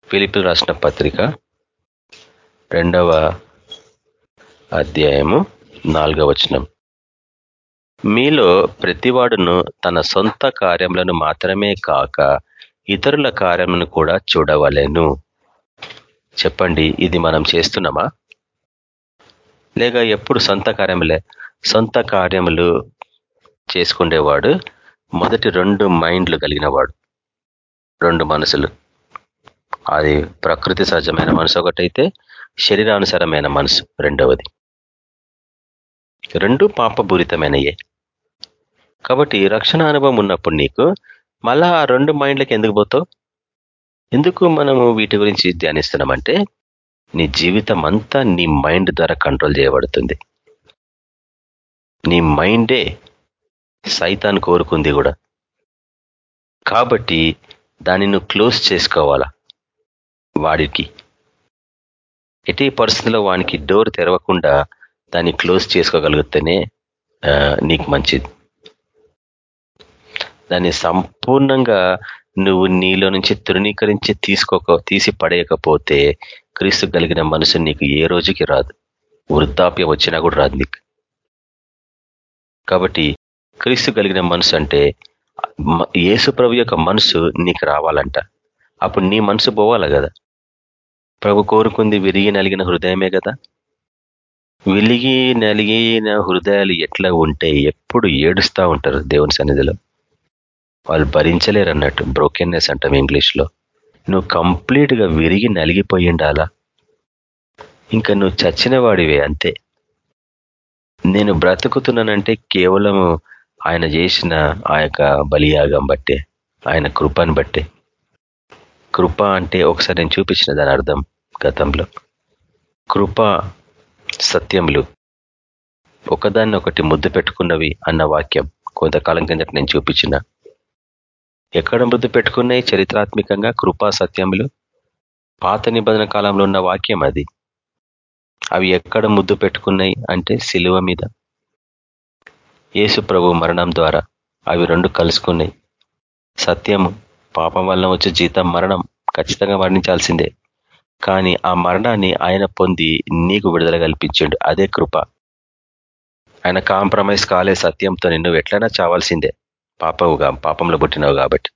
ఫిలిపిల్ రాసిన పత్రిక రెండవ అధ్యాయము నాలుగవ వచనం. మీలో ప్రతివాడును తన సొంత కార్యములను మాత్రమే కాక ఇతరుల కార్యములను కూడా చూడవలెను. చెప్పండి ఇది మనం చేస్తున్నామా? లేక ఎప్పుడు సొంత కార్యములే సొంత కార్యములు చేసుకుండేవాడు. మొదటి రెండు మైండ్లు కలిగిన వాడు రెండు మనసులు. అది ప్రకృతి సహజమైన మనసు ఒకటైతే శరీరానుసారమైన మనసు రెండవది. రెండు పాపపూరితమైనయే. కాబట్టి రక్షణ అనుభవం ఉన్నప్పుడు నీకు మళ్ళా ఆ రెండు మైండ్లకి ఎందుకు పోతావు? ఎందుకు మనము వీటి గురించి ధ్యానిస్తున్నామంటే నీ జీవితం అంతా నీ మైండ్ ద్వారా కంట్రోల్ చేయబడుతుంది. నీ మైండే సైతాన్ని కోరుకుంది కూడా. కాబట్టి దాన్ని నువ్వు క్లోజ్ చేసుకోవాలా? వాడికి. ఎటీ పరిస్థితుల్లో వానికి డోర్ తెరవకుండా దాన్ని క్లోజ్ చేసుకోగలిగితేనే నీకు మంచిది. దాన్ని సంపూర్ణంగా నువ్వు నీలో నుంచి తృణీకరించి తీసుకోక తీసి పడేయకపోతే క్రీస్తు కలిగిన మనసు నీకు ఏ రోజుకి రాదు. వృద్ధాప్యం వచ్చినా కూడా రాదు నీకు. కాబట్టి క్రీస్తు కలిగిన మనసు అంటే యేసు ప్రభు యొక్క మనసు నీకు రావాలంట. అప్పుడు నీ మనసు పోవాలి కదా. ప్రభు కోరుకుంది విరిగి నలిగిన హృదయమే కదా. విలిగి నలిగిన హృదయాలు ఎట్లా ఉంటే ఎప్పుడు ఏడుస్తూ ఉంటారు దేవుని సన్నిధిలో. వాళ్ళు భరించలేరు అన్నట్టు. బ్రోకెన్నెస్ అంటాం ఇంగ్లీష్లో. నువ్వు కంప్లీట్గా విరిగి నలిగిపోయి ఉండాలా ఇంకా నువ్వు చచ్చిన వాడివే అంతే. నేను బ్రతుకుతున్నానంటే కేవలం ఆయన చేసిన ఆ యొక్క బలియాగం బట్టే ఆయన కృపను బట్టే. కృప అంటే ఒకసారి నేను చూపించిన దాని అర్థం గతంలో. కృప సత్యములు. ఒకదాన్ని ఒకటి ముద్దు పెట్టుకున్నవి అన్న వాక్యం కొంతకాలం కిందట నేను చూపించిన. ఎక్కడ మృదు పెట్టుకున్నాయి చరిత్రాత్మకంగా కృపా సత్యములు? పాత నిబంధన కాలంలో ఉన్న వాక్యం అది. అవి ఎక్కడ ముద్దు పెట్టుకున్నాయి అంటే శిలువ మీద. యేసు ప్రభు మరణం ద్వారా అవి రెండు కలుసుకున్నాయి. సత్యము పాపం వల్ల వచ్చే జీతం మరణం ఖచ్చితంగా మరణించాల్సిందే. కానీ ఆ మరణాన్ని ఆయన పొంది నీకు విడుదల కల్పించిండు. అదే కృప. ఆయన కాంప్రమైజ్ కాలే సత్యంతో నువ్వు ఎట్లయినా చావాల్సిందే. పాపవుగా పాపంలో పుట్టినవు కాబట్టి.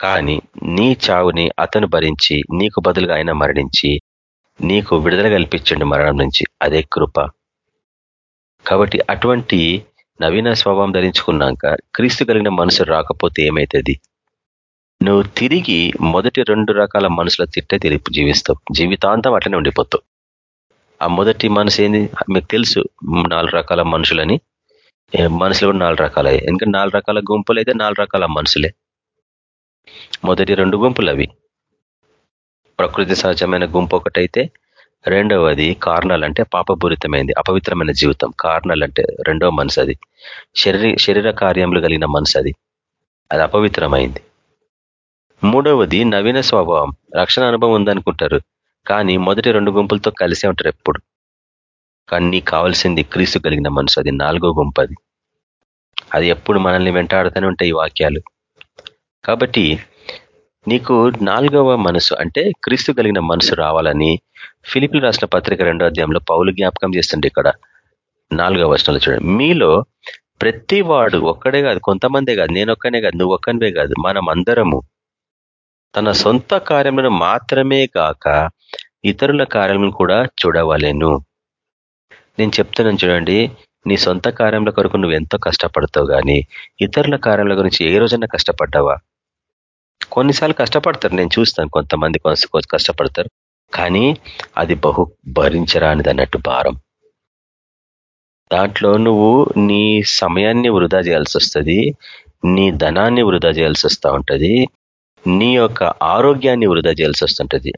కానీ నీ చావుని అతను భరించి నీకు బదులుగా ఆయన మరణించి నీకు విడుదల కల్పించండి మరణం నుంచి. అదే కృప. కాబట్టి అటువంటి నవీన స్వభావం ధరించుకున్నాక క్రీస్తు కలిగిన మనసు రాకపోతే ఏమవుతుంది నువ్వు తిరిగి మొదటి రెండు రకాల మనసుల తిట్టే తిరిగి జీవిస్తావు. జీవితాంతం అట్లనే ఉండిపోతావు. ఆ మొదటి మనసు ఏంది? మీకు తెలుసు నాలుగు రకాల మనుషులని. మనుషులు కూడా నాలుగు రకాలే. ఎందుకంటే నాలుగు రకాల గుంపులు అయితే నాలుగు రకాల మనుషులే. మొదటి రెండు గుంపులు అవి. ప్రకృతి సహజమైన గుంపు ఒకటైతే రెండవది కారణాలు అంటే పాపపూరితమైంది అపవిత్రమైన జీవితం. కారణాలు అంటే రెండవ మనసు అది. శరీర శరీర కార్యములు కలిగిన మనసు అది. అది అపవిత్రమైంది. మూడవది నవీన స్వభావం. రక్షణ అనుభవం ఉందనుకుంటారు. కానీ మొదటి రెండు గుంపులతో కలిసే ఉంటారు ఎప్పుడు. కానీ నీకు కావాల్సింది క్రీస్తు కలిగిన మనసు. అది నాలుగో గుంపు అది. అది ఎప్పుడు మనల్ని వెంటాడుతూనే ఉంటాయి ఈ వాక్యాలు. కాబట్టి నీకు నాలుగవ మనసు అంటే క్రీస్తు కలిగిన మనసు రావాలని ఫిలిపిల్ రాసిన పత్రిక రెండో అధ్యాయంలో పౌలు జ్ఞాపకం చేస్తుండే ఇక్కడ. నాలుగవ వర్షంలో చూడండి. మీలో ప్రతి వాడు ఒక్కడే కాదు కొంతమందే కాదు నేను ఒక్కనే కాదు నువ్వు ఒక్కనివే కాదు మనం అందరము తన సొంత కార్యములను మాత్రమే కాక ఇతరుల కార్యములను కూడా చూడవలేను. నేను చెప్తున్నాను చూడండి నీ సొంత కార్యముల కొరకు నువ్వు ఎంతో కష్టపడతావు కానీ ఇతరుల కార్యముల గురించి ఏ రోజైనా కష్టపడ్డావా? కొన్నిసార్లు కష్టపడతారు నేను చూస్తాను కొంతమంది కష్టపడతారు కానీ అది బహు భరించరానిది అన్నట్టు భారం. దాంట్లో నువ్వు నీ సమయాన్ని వృధా చేయాల్సి వస్తుంది నీ ధనాన్ని వృధా చేయాల్సి వస్తూ ఉంటుంది నీ యొక్క ఆరోగ్యాన్ని వృధా చేయాల్సి వస్తుంటుంది.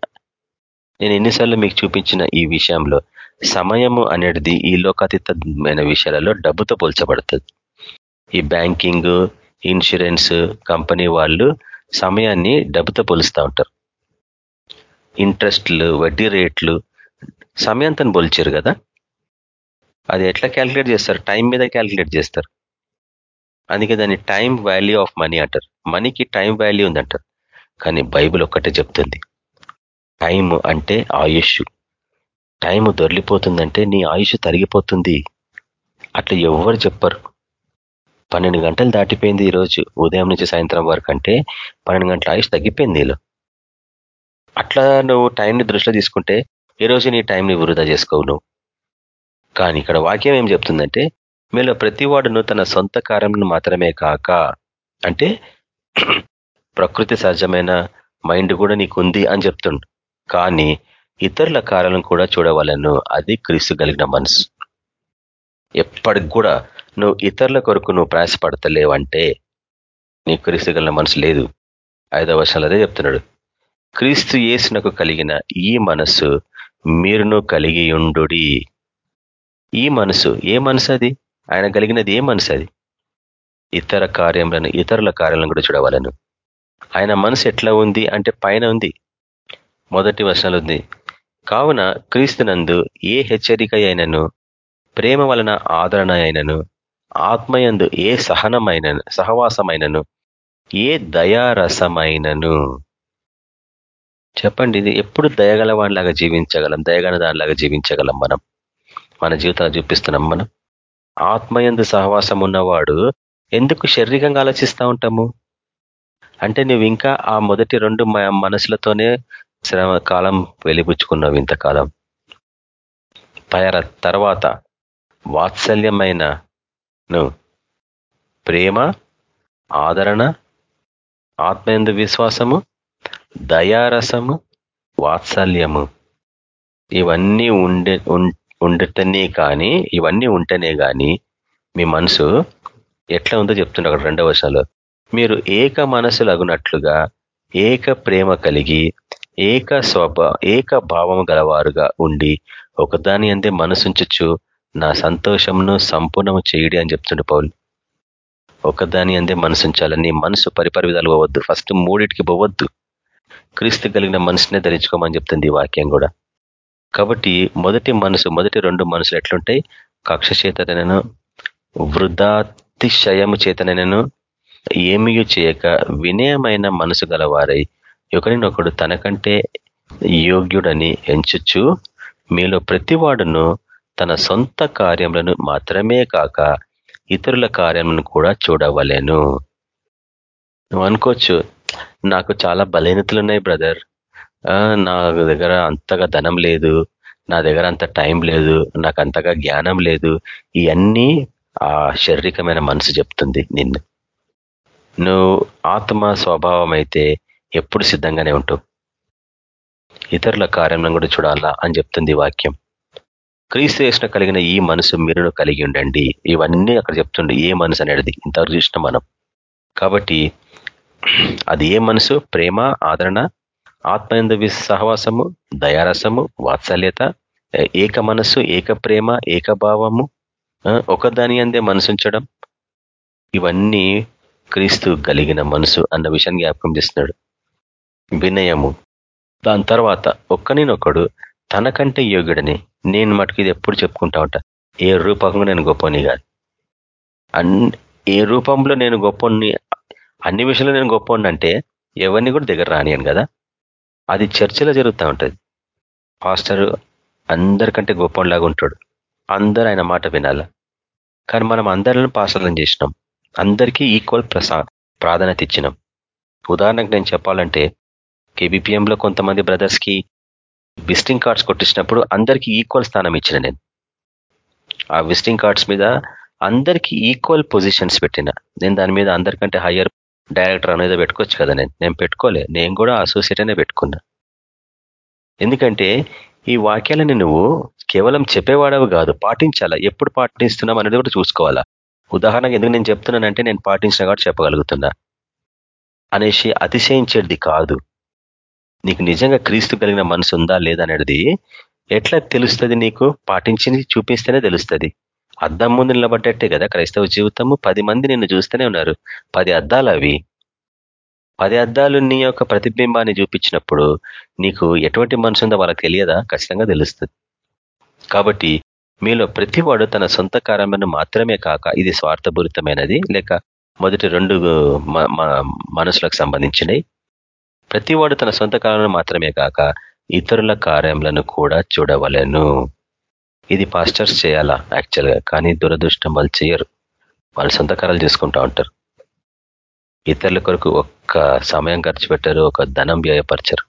నేను ఎన్నిసార్లు మీకు చూపించిన ఈ విషయంలో సమయము అనేది ఈ లోకాతీతమైన విషయాలలో డబ్బుతో పోల్చబడుతుంది. ఈ బ్యాంకింగ్ ఇన్సూరెన్స్ కంపెనీ వాళ్ళు సమయాన్ని డబ్బుతో పోలుస్తూ ఉంటారు. ఇంట్రెస్ట్లు వడ్డీ రేట్లు సమయంతో పోల్చారు కదా? అది ఎట్లా క్యాలిక్యులేట్ చేస్తారు? టైం మీద క్యాలిక్యులేట్ చేస్తారు. అందుకే దాన్ని టైం వాల్యూ ఆఫ్ మనీ అంటారు. మనీకి టైం వాల్యూ ఉందంటారు. కానీ బైబిల్ ఒక్కటే చెప్తుంది. టైం అంటే ఆయుష్. టైం దొరికిపోతుందంటే నీ ఆయుష్ తరిగిపోతుంది. అట్లా ఎవరు చెప్పరు. పన్నెండు గంటలు దాటిపోయింది ఈరోజు ఉదయం నుంచి సాయంత్రం వరకు అంటే పన్నెండు గంటల ఆయుష్ తగ్గిపోయింది నీలో. అట్లా నువ్వు టైంని దృష్టిలో తీసుకుంటే ఈ రోజు నీ టైంని వృధా చేసుకోవు నువ్వు. కానీ ఇక్కడ వాక్యం ఏం చెప్తుందంటే మీలో ప్రతివాడును తన సొంత కార్యంను మాత్రమే కాక అంటే ప్రకృతి సహజమైన మైండ్ కూడా నీకు ఉంది అని చెప్తుండు. కానీ ఇతరుల కార్యాలను కూడా చూడవలను. అది క్రీస్తు కలిగిన మనసు. ఎప్పటికి కూడా నువ్వు ఇతరుల కొరకు నువ్వు ప్రయాసపడతలేవంటే నీ క్రీస్తు కలిగిన మనసు లేదు. ఐదవ వర్షాలు అదే చెప్తున్నాడు. క్రీస్తు యేసునకు కలిగిన ఈ మనసు మీరును కలిగి ఉండు ఈ మనసు ఏ మనసు అది? ఆయన కలిగినది ఏ మనసు అది? ఇతర కార్యములను ఇతరుల కార్యాలను కూడా చూడవాలను. ఆయన మనసు ఎట్లా ఉంది అంటే పైన ఉంది. మొదటి వర్షాలు ఉంది. కావున క్రీస్తునందు ఏ హెచ్చరిక అయినను ప్రేమ వలన ఆదరణ అయినను ఆత్మయందు ఏ సహనమైన సహవాసమైనను ఏ దయారసమైనను? చెప్పండి ఇది ఎప్పుడు దయగల వాడిలాగా జీవించగలం దయగల దానిలాగా జీవించగలం మనం? మన జీవితాలు చూపిస్తున్నాం మనం. ఆత్మయందు సహవాసం ఉన్నవాడు ఎందుకు శారీరకంగా ఆలోచిస్తూ ఉంటాము? అంటే నువ్వు ఇంకా ఆ మొదటి రెండు మనసులతోనే శ్రమ కాలం వెలిపుచ్చుకున్నావు ఇంతకాలం. తయార తర్వాత వాత్సల్యమైన నువ్వు ప్రేమ ఆదరణ ఆత్మయందు విశ్వాసము దయారసము వాత్సల్యము. ఇవన్నీ ఉండే ఉండటనే కానీ ఇవన్నీ ఉంటేనే కానీ మీ మనసు ఎట్లా ఉందో చెప్తుండే అక్కడ రెండవ వర్షాలు మీరు ఏక మనసులు అగునట్లుగా ఏక ప్రేమ కలిగి ఏక స్వభా ఏక భావం గలవారుగా ఉండి ఒకదాని అందే మనసుంచచ్చు నా సంతోషంను సంపూర్ణము చేయడి అని చెప్తుండే పౌలు. ఒకదాని అందే మనసుంచాలని మనసు పరిపరి విధాలు పోవద్దు. ఫస్ట్ మూడిటికి పోవద్దు. క్రీస్తు కలిగిన మనసునే ధరించుకోమని చెప్తుంది ఈ వాక్యం కూడా. కాబట్టి మొదటి మనసు మొదటి రెండు మనసులు ఎట్లుంటాయి? కక్ష చేతనను వృధాతిశయము చేతనను ఏమీ చేయక వినయమైన మనసు గలవారై ఒకరినొకడు తనకంటే యోగ్యుడని ఎంచుచు మీలో ప్రతివాడును తన సొంత కార్యములను మాత్రమే కాక ఇతరుల కార్యములను కూడా చూడవలేను. నువ్వు అనుకోవచ్చు నాకు చాలా బలహీనతలు ఉన్నాయి బ్రదర్ నా దగ్గర అంతగా ధనం లేదు నా దగ్గర అంత టైం లేదు నాకు అంతగా జ్ఞానం లేదు. ఇవన్నీ ఆ శారీరకమైన మనసు చెప్తుంది నిన్ను. నువ్వు ఆత్మ స్వభావం అయితే ఎప్పుడు సిద్ధంగానే ఉంటావు ఇతరుల కార్యం కూడా చూడాలా అని చెప్తుంది వాక్యం. క్రీస్తు వేసిన కలిగిన ఈ మనసు మీరును కలిగి ఉండండి. ఇవన్నీ అక్కడ చెప్తుండే ఏ మనసు అనేది ఇంతవరకు చూసిన మనం. కాబట్టి అది ఏ మనసు? ప్రేమ ఆదరణ ఆత్మయందు సహవాసము దయారసము వాత్సల్యత ఏక మనస్సు ఏక ప్రేమ ఏకభావము ఒకదాని అందే మనసుంచడం ఇవన్నీ క్రీస్తు కలిగిన మనసు అన్న విషయాన్ని జ్ఞాపకం చేస్తున్నాడు. వినయము. దాని తర్వాత ఒక్కనినొక్కడు తనకంటే యోగ్యుడని నేను మటుకు ఇది ఎప్పుడు చెప్పుకుంటా ఉంటా ఏ రూపంగా నేను గొప్పని కాదు. ఏ రూపంలో నేను గొప్పని అన్ని విషయంలో నేను గొప్ప అంటే ఎవరిని కూడా దగ్గర రానియను కదా. అది చర్చలో జరుగుతూ ఉంటుంది. పాస్టర్ అందరికంటే గొప్పలాగా ఉంటాడు. అందరూ ఆయన మాట వినాల? కానీ మనం అందరిని పాస్టర్లను చేసినాం. అందరికీ ఈక్వల్ ప్రసా ప్రాధాన్యత ఇచ్చినాం. ఉదాహరణకు నేను చెప్పాలంటే కేబిపిఎంలో కొంతమంది బ్రదర్స్కి విజిటింగ్ కార్డ్స్ కొట్టించినప్పుడు అందరికీ ఈక్వల్ స్థానం ఇచ్చిన నేను. ఆ విజిటింగ్ కార్డ్స్ మీద అందరికీ ఈక్వల్ పొజిషన్స్ పెట్టిన. నేను దాని మీద అందరికంటే హయ్యర్ డైరెక్టర్ అనేది పెట్టుకోవచ్చు కదా నేను. నేను పెట్టుకోలే. నేను కూడా అసోసియేట్ అనే పెట్టుకున్నా. ఎందుకంటే ఈ వాక్యాలని నువ్వు కేవలం చెప్పేవాడవి కాదు పాటించాలా? ఎప్పుడు పాటిస్తున్నాం అనేది కూడా చూసుకోవాలా? ఉదాహరణకు ఎందుకు నేను చెప్తున్నానంటే నేను పాటించిన కాబట్టి చెప్పగలుగుతున్నా అనేసి అతిశయించేది కాదు. నీకు నిజంగా క్రీస్తు కలిగిన మనసు ఉందా లేదనేది ఎట్లా తెలుస్తుంది నీకు? పాటించింది చూపిస్తేనే తెలుస్తుంది. అద్దం ముందు నిలబడ్డట్టే కదా క్రైస్తవ జీవితము. పది మంది నిన్ను చూస్తూనే ఉన్నారు. పది అద్దాలు అవి. పది అద్దాలు నీ యొక్క ప్రతిబింబాన్ని చూపించినప్పుడు నీకు ఎటువంటి మనసు ఉందో వాళ్ళకి తెలియదా? ఖచ్చితంగా తెలుస్తుంది. కాబట్టి మీలో ప్రతివాడు తన సొంత కార్యములను మాత్రమే కాక ఇది స్వార్థపూరితమైనది. లేక మొదటి రెండు మనసులకు సంబంధించినవి. ప్రతివాడు తన సొంత కాలంలో మాత్రమే కాక ఇతరుల కార్యములను కూడా చూడవలను. ఇది పాస్టర్స్ చేయాలా? యాక్చువల్గా కానీ దురదృష్టం వాళ్ళు చేయరు. వాళ్ళు సొంత కార్యాలు చేసుకుంటూ ఉంటారు. ఇతరుల కొరకు ఒక్క సమయం ఖర్చు పెట్టరు ఒక ధనం వ్యయపరచరు.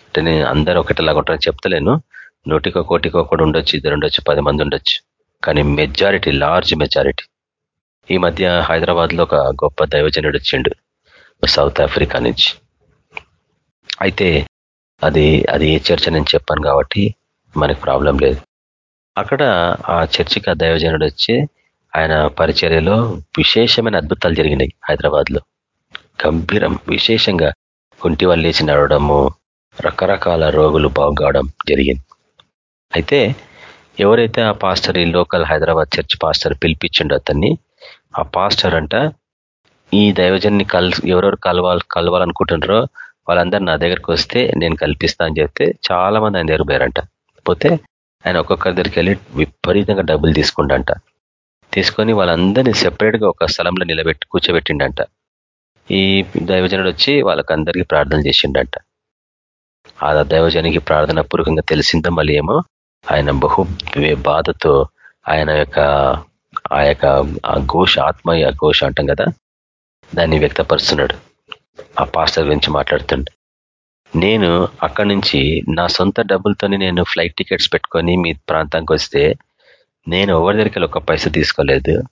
అంటే నేను అందరూ ఒకటిలాగా ఉంటారని చెప్తలేను. నూటికో కోటికో కూడా ఉండొచ్చు ఇద్దరు ఉండొచ్చు పది మంది ఉండొచ్చు. కానీ మెజారిటీ లార్జ్ మెజారిటీ ఈ మధ్య హైదరాబాద్లో ఒక గొప్ప దైవజనుడు వచ్చిండు. సౌత్ ఆఫ్రికా నుంచి. అయితే అది అది ఏ చర్చ నేను చెప్పాను కాబట్టి మనకు ప్రాబ్లం లేదు. అక్కడ ఆ చర్చికి ఆ దైవజనుడు వచ్చి ఆయన పరిచర్యలో విశేషమైన అద్భుతాలు జరిగినాయి హైదరాబాద్లో. గంభీరం విశేషంగా కుంటి వాళ్ళు లేచి నడవడము రకరకాల రోగులు బాగుగావడం జరిగింది. అయితే ఎవరైతే ఆ పాస్టర్ ఈ లోకల్ హైదరాబాద్ చర్చ్ పాస్టర్ పిలిపించిండో అతన్ని ఆ పాస్టర్ అంట ఈ దైవజన్ని కల్ ఎవరెవరు కలవాలి కలవాలనుకుంటున్నారో వాళ్ళందరూ నా దగ్గరికి వస్తే నేను కల్పిస్తా అని చెప్తే చాలా మంది ఆయన దగ్గర పోయారంట. పోతే ఆయన ఒక్కొక్కరి దగ్గరికి వెళ్ళి విపరీతంగా డబ్బులు తీసుకుండంట. తీసుకొని వాళ్ళందరినీ సెపరేట్గా ఒక స్థలంలో నిలబెట్టి కూర్చోబెట్టిండంట. ఈ దైవజనుడు వచ్చి వాళ్ళకందరికీ ప్రార్థన చేసిండంట. ఆ దైవజనికి ప్రార్థన పూర్వకంగా తెలిసిందో మళ్ళీ ఏమో ఆయన బహు బాధతో ఆయన యొక్క ఆ యొక్క ఆ ఘోష ఆత్మయ ఘోష అంటాం కదా దాన్ని వ్యక్తపరుస్తున్నాడు. ఆ పాస్టర్ గురించి మాట్లాడుతుండే నేను అక్కడి నుంచి నా సొంత డబ్బులతోని నేను ఫ్లైట్ టికెట్స్ పెట్టుకొని మీ ప్రాంతానికి వస్తే నేను ఎవరి దగ్గరికి ఒక పైస తీసుకోలేదు.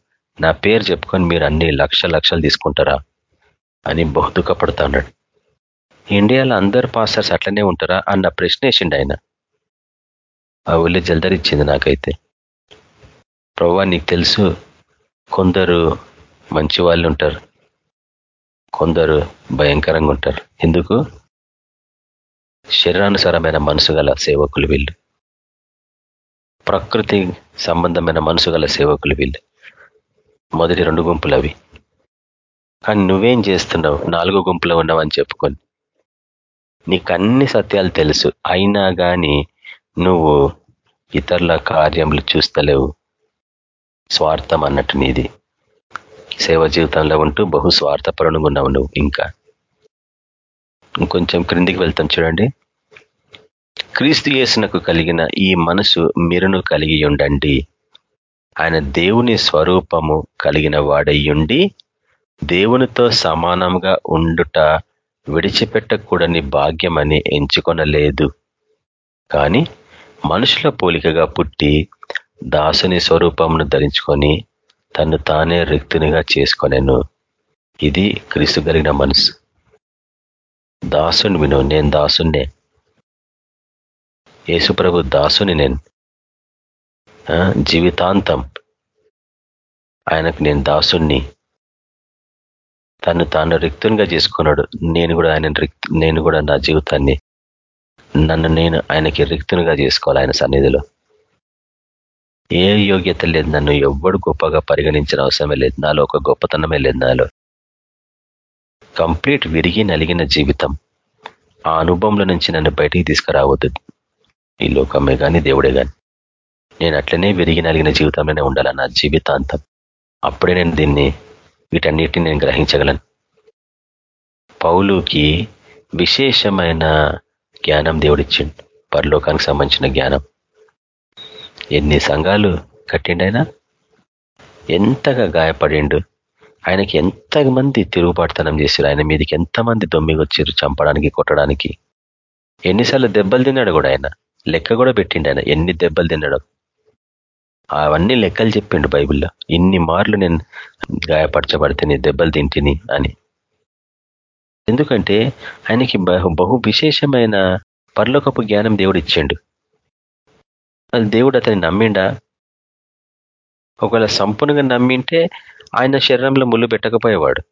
నా పేరు చెప్పుకొని మీరు అన్ని లక్ష లక్షలు తీసుకుంటారా? అని బహు దుఃఖపడుతా ఉన్నాడు. ఇండియాలో అందరు పాస్టర్స్ అట్లనే ఉంటారా? అన్న ప్రశ్న వేసిండు ఆయన. ఆ ఊళ్ళో జల్దరిచ్చింది నాకైతే. ప్రభా నీకు తెలుసు కొందరు మంచి వాళ్ళు ఉంటారు. కొందరు భయంకరంగా ఉంటారు. ఎందుకు? శరీరానుసారమైన మనసు గల సేవకులు వీళ్ళు. ప్రకృతి సంబంధమైన మనసు గల సేవకులు వీళ్ళు. మొదటి రెండు గుంపులు అవి. కానీ నువ్వేం చేస్తున్నావు? నాలుగో గుంపులో ఉన్నావని చెప్పుకొని. నీకు అన్ని సత్యాలు తెలుసు. అయినా కానీ నువ్వు ఇతరుల కార్యములు చూస్తలేవు. స్వార్థం అన్నట్టు నీది. సేవ జీవితంలో ఉంటూ బహు స్వార్థపరుణంగా ఉన్నావు నువ్వు ఇంకా. ఇంకొంచెం క్రిందికి వెళ్తాం చూడండి. క్రీస్తు యేసునకు కలిగిన ఈ మనసు మీరును కలిగి ఉండండి. ఆయన దేవుని స్వరూపము కలిగిన వాడయ్యుండి దేవునితో సమానంగా ఉండుట విడిచిపెట్టకూడని భాగ్యమని ఎంచుకొనలేదు. కానీ మనుషుల పోలికగా పుట్టి దాసుని స్వరూపమును ధరించుకొని తను తానే రిక్తునిగా చేసుకొనెను. ఇది క్రీస్తు కలిగిన మనసు. దాసుని విను నేను దాసున్నే యేసుప్రభు దాసుని నేను. జీవితాంతం ఆయనకు నేను దాసుణ్ణి. తను తాను రిక్తునిగా చేసుకున్నాడు. నేను కూడా ఆయన నేను కూడా నా జీవితాన్ని నన్ను నేను ఆయనకి రిక్తునిగా చేసుకోవాలి ఆయన సన్నిధిలో. ఏ యోగ్యత లేదు నన్ను ఎవ్వడు గొప్పగా పరిగణించిన అవసరమే లేదు నాలో ఒక గొప్పతనమే లేదు నాలో. కంప్లీట్ విరిగి నలిగిన జీవితం. ఆ అనుభవంలో నుంచి నన్ను బయటికి తీసుకురావద్దు. ఈ లోకమే కానీ దేవుడే కానీ నేను అట్లనే విరిగి నలిగిన జీవితంలోనే ఉండాలి నా జీవితాంతం? అప్పుడే నేను దీన్ని వీటన్నిటిని నేను గ్రహించగలను. పౌలుకి విశేషమైన జ్ఞానం దేవుడిచ్చిండు. పరలోకానికి సంబంధించిన జ్ఞానం. ఎన్ని సంఘాలు కట్టిండైనా ఎంతగా గాయపడిండు? ఆయనకి ఎంతమంది తిరుగుబాటుతనం చేశారు ఆయన మీదకి ఎంతమంది దొమ్మిగొచ్చారు చంపడానికి కొట్టడానికి? ఎన్నిసార్లు దెబ్బలు తిన్నాడు కూడా ఆయన? లెక్క కూడా పెట్టిండు ఆయన. ఎన్ని దెబ్బలు తిన్నాడు. అవన్నీ లెక్కలు చెప్పిండు బైబిల్లో. ఇన్ని మార్లు నేను గాయపరచబడితేని దెబ్బలు తింటిని అని. ఎందుకంటే ఆయనకి బహు విశేషమైన పర్లోకపు జ్ఞానం దేవుడు ఇచ్చిండు దేవుడు అతన్ని నమ్మిండా? ఒకవేళ సంపూర్ణంగా నమ్మింటే ఆయన శరీరంలో ముళ్ళు పెట్టకపోయేవాడు.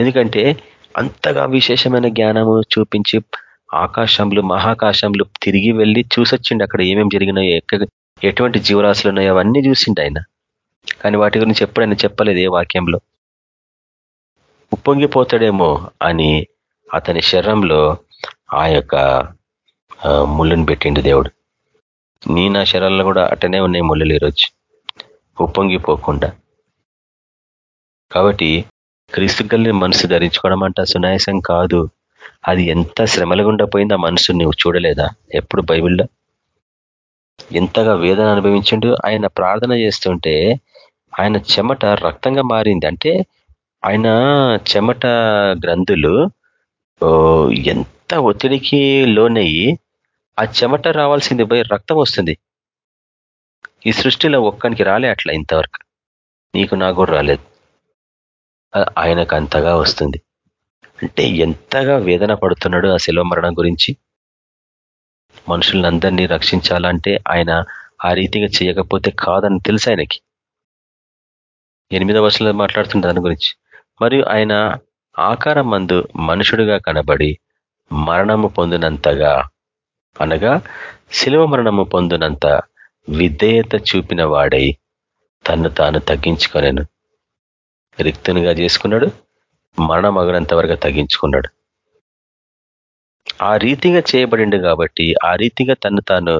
ఎందుకంటే అంతగా విశేషమైన జ్ఞానము చూపించి ఆకాశంలో మహాకాశంలో తిరిగి వెళ్ళి చూసొచ్చిండు. అక్కడ ఏమేమి జరిగినాయో ఎటువంటి జీవరాశులు ఉన్నాయో అవన్నీ చూసిండు ఆయన. కానీ వాటి గురించి ఎప్పుడు ఆయన చెప్పలేదు ఏ వాక్యంలో? ఉప్పొంగిపోతాడేమో అని అతని శరీరంలో ఆ యొక్క ముళ్ళును పెట్టిండు దేవుడు. నీ నా శరీరంలో కూడా అట్టనే ఉన్నాయి ముళ్ళులు ఈరోజు. ఉప్పొంగిపోకుండా. కాబట్టి క్రీస్తు కలిగిన మనసు ధరించుకోవడం అంట సునాయాసం కాదు. అది ఎంత శ్రమలు గుండా పోయిందో ఆ మనసు నువ్వు చూడలేదా? ఎప్పుడు బైబిల్లో? ఎంతగా వేదన అనుభవించిండు? ఆయన ప్రార్థన చేస్తుంటే ఆయన చెమట రక్తంగా మారింది. అంటే ఆయన చెమట గ్రంథులు ఎంత ఒత్తిడికి లోనయ్యి ఆ చెమట రావాల్సింది పోయి రక్తం వస్తుంది. ఈ సృష్టిలో ఒక్కనికి రాలే అట్లా ఇంతవరకు. నీకు నాకు కూడా రాలేదు. ఆయనకు అంతగా వస్తుంది. అంటే ఎంతగా వేదన పడుతున్నాడు ఆ శిలవ మరణం గురించి? మనుషులందరినీ రక్షించాలంటే ఆయన ఆ రీతిగా చేయకపోతే కాదని తెలుసు ఆయనకి. ఎనిమిదవ వర్షంలో మాట్లాడుతుంది దాని గురించి. మరియు ఆయన ఆకారం మందు మనుషుడుగా కనబడి మరణము పొందినంతగా అనగా శిలువ మరణము పొందినంత విధేయత చూపిన వాడై తన్ను తాను తగ్గించుకొనేను. రిక్తునిగా చేసుకున్నాడు మరణం అగినంత వరకు తగ్గించుకున్నాడు. ఆ రీతిగా చేయబడిండు కాబట్టి ఆ రీతిగా తను తాను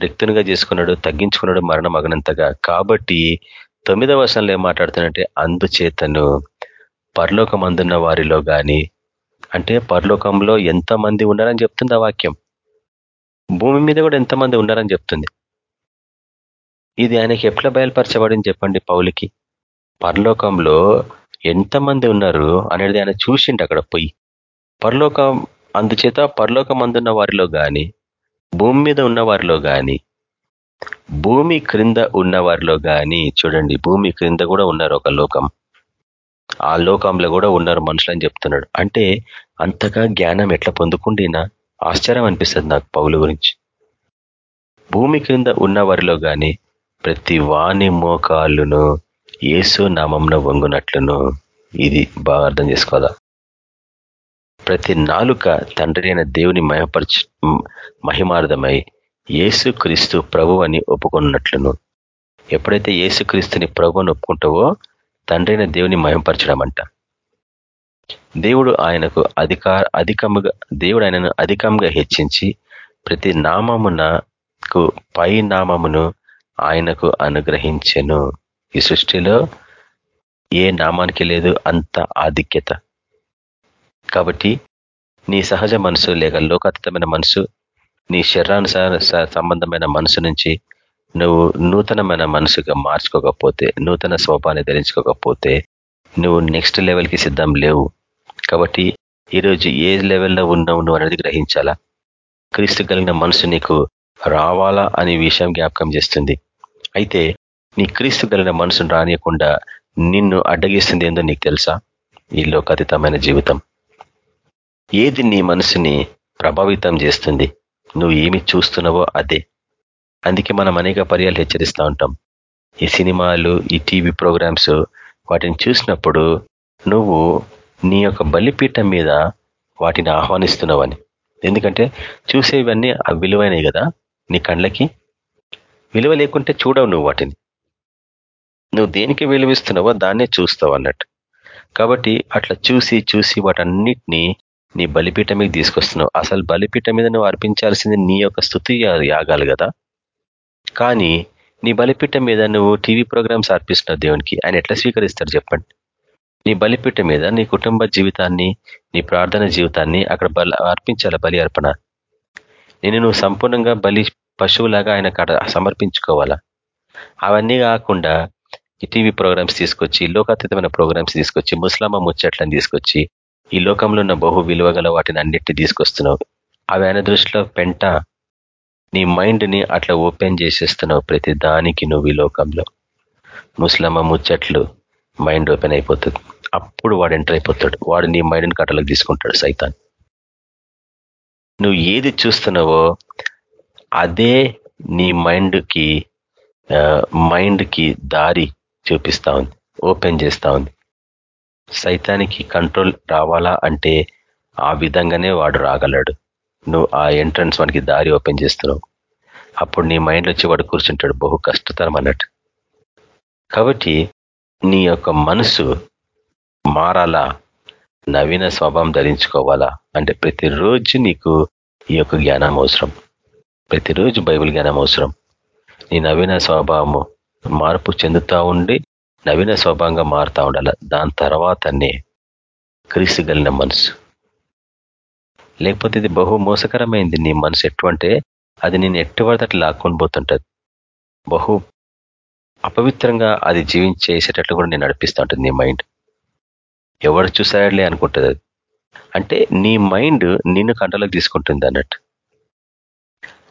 రిక్తునిగా చేసుకున్నాడు తగ్గించుకున్నాడు మరణం అగినంతగా కాబట్టి తొమ్మిదవ వర్షంలో ఏం మాట్లాడుతున్నట్టే అందుచేతను పరలోకమందున్న వారిలో కానీ అంటే పరలోకంలో ఎంతమంది ఉన్నారని చెప్తుంది ఆ వాక్యం. భూమి మీద కూడా ఎంతమంది ఉన్నారని చెప్తుంది. ఇది ఆయనకి ఎట్లా బయలుపరచబడింది చెప్పండి పౌలికి. పరలోకంలో ఎంతమంది ఉన్నారు అనేది ఆయన చూసిండు అక్కడ పోయి. పరలోకం అందుచేత పరలోకం అందున్న వారిలో కానీ భూమి మీద ఉన్న వారిలో కానీ భూమి క్రింద ఉన్న వారిలో కానీ చూడండి భూమి క్రింద కూడా ఉన్నారు ఒక లోకం. ఆ లోకంలో కూడా ఉన్నారు మనుషులని చెప్తున్నాడు. అంటే అంతగా జ్ఞానం ఎట్లా పొందుకుండినా ఆశ్చర్యం అనిపిస్తుంది నాకు పౌలు గురించి. భూమి క్రింద ఉన్న వారిలో కానీ ప్రతి వాణి మోకాళ్ళును ఏసు నామంన వంగునట్లును ఇది బాగా అర్థం చేసుకోదా ప్రతి నాలుక తండ్రి అయిన దేవుని మహపరచ మహిమార్థమై ఏసు క్రీస్తు ప్రభు అని ఒప్పుకున్నట్లును ఎప్పుడైతే ఏసుక్రీస్తుని ప్రభు అని ఒప్పుకుంటావో తండ్రి అయిన దేవుని మహిమపరచడం అంట దేవుడు ఆయనకు అధికార అధికముగా దేవుడు ఆయనను అధికంగా హెచ్చించి ప్రతి నామమునకు పై నామమును ఆయనకు అనుగ్రహించెను. ఈ సృష్టిలో ఏ నామానికి లేదు అంత ఆధిక్యత. కాబట్టి నీ సహజ మనసు లేక లోకాతీతమైన మనసు నీ శరీరానుసార సంబంధమైన మనసు నుంచి నువ్వు నూతనమైన మనసుగా మార్చుకోకపోతే నూతన స్వభాన్ని ధరించుకోకపోతే నువ్వు నెక్స్ట్ లెవెల్కి సిద్ధం లేవు. కాబట్టి ఈరోజు ఏ లెవెల్లో ఉన్నావు నువ్వు అనేది గ్రహించాలా? క్రీస్తు కలిగిన మనసు నీకు రావాలా అనే విషయం జ్ఞాపకం చేస్తుంది. అయితే నీ క్రీస్తు కలిగిన మనసును రానియకుండా నిన్ను అడ్డగిస్తుంది ఏందో నీకు తెలుసా? ఈ లోకాతీతమైన జీవితం. ఏది నీ మనసుని ప్రభావితం చేస్తుంది? నువ్వు ఏమి చూస్తున్నావో అదే. అందుకే మనం అనేక పర్యాలు హెచ్చరిస్తూ ఉంటాం. ఈ సినిమాలు ఈ టీవీ ప్రోగ్రామ్స్ వాటిని చూసినప్పుడు నువ్వు నీ యొక్క బలిపీఠం మీద వాటిని ఆహ్వానిస్తున్నావని. ఎందుకంటే చూసేవన్నీ విలువైనవి కదా నీ కళ్ళకి విలువ లేకుంటే చూడవు నువ్వు వాటిని. నువ్వు దేనికి విలువిస్తున్నావో దాన్నే చూస్తావు అన్నట్టు. కాబట్టి అట్లా చూసి చూసి వాటన్నిటినీ నీ బలిపీఠం మీద తీసుకొస్తున్నావు. అసలు బలిపీఠం మీద నువ్వు అర్పించాల్సింది నీ యొక్క స్థుతి యాగాలు కదా. కానీ నీ బలిపీఠం మీద నువ్వు టీవీ ప్రోగ్రామ్స్ అర్పిస్తున్నావు దేవునికి ఆయన ఎట్లా స్వీకరిస్తారు చెప్పండి? నీ బలిపీఠం మీద నీ కుటుంబ జీవితాన్ని నీ ప్రార్థన జీవితాన్ని అక్కడ బల అర్పించాలి బలి అర్పణ? నేను నువ్వు సంపూర్ణంగా బలి పశువులాగా ఆయన సమర్పించుకోవాలా? అవన్నీ కాకుండా ఈ టీవీ ప్రోగ్రామ్స్ తీసుకొచ్చి లోకాతీతమైన ప్రోగ్రామ్స్ తీసుకొచ్చి ముస్లామా ముచ్చట్లను తీసుకొచ్చి ఈ లోకంలో ఉన్న బహు విలువ గల వాటిని అన్నిటి తీసుకొస్తున్నావు. అవి ఆయన దృష్టిలో పెంట నీ మైండ్ని అట్లా ఓపెన్ చేసేస్తున్నావు ప్రతి దానికి నువ్వు ఈ లోకంలో. ముస్లమ్మ ముచ్చట్లు మైండ్ ఓపెన్ అయిపోతుంది. అప్పుడు వాడు ఎంటర్ అయిపోతాడు. వాడు నీ మైండ్ని కట్టలకు తీసుకుంటాడు సైతాన్. నువ్వు ఏది చూస్తున్నావో అదే నీ మైండ్కి మైండ్కి దారి చూపిస్తా ఉంది. ఓపెన్ చేస్తా ఉంది. సైతానికి కంట్రోల్ రావాలా అంటే ఆ విధంగానే వాడు రాగలడు. నువ్వు ఆ ఎంట్రన్స్ మనకి దారి ఓపెన్ చేస్తున్నావు. అప్పుడు నీ మైండ్ వచ్చి వాడు కూర్చుంటాడు. బహు కష్టతరం అన్నట్టు. కాబట్టి నీ యొక్క మనసు మారాలా? నవీన స్వభావం ధరించుకోవాలా? అంటే ప్రతిరోజు నీకు ఈ యొక్క జ్ఞానం అవసరం. ప్రతిరోజు బైబిల్ జ్ఞానం అవసరం. నీ నవీన స్వభావము మార్పు చెందుతూ ఉండి నవీన స్వభావంగా మారుతూ ఉండాలి? దాని తర్వాతనే క్రీస్తుగలిగిన మనసు. లేకపోతే ఇది బహు మోసకరమైంది నీ మనసు. ఎటువంటి? అది నేను ఎట్టుబడితే అట్లా లాక్కొని పోతుంటుంది. బహు అపవిత్రంగా అది జీవించేసేటట్లు కూడా నేను నడిపిస్తూ ఉంటుంది నీ మైండ్. ఎవరు చూసాడలే అనుకుంటుంది అది. అంటే నీ మైండ్ నిన్ను కంటలోకి తీసుకుంటుంది అన్నట్టు.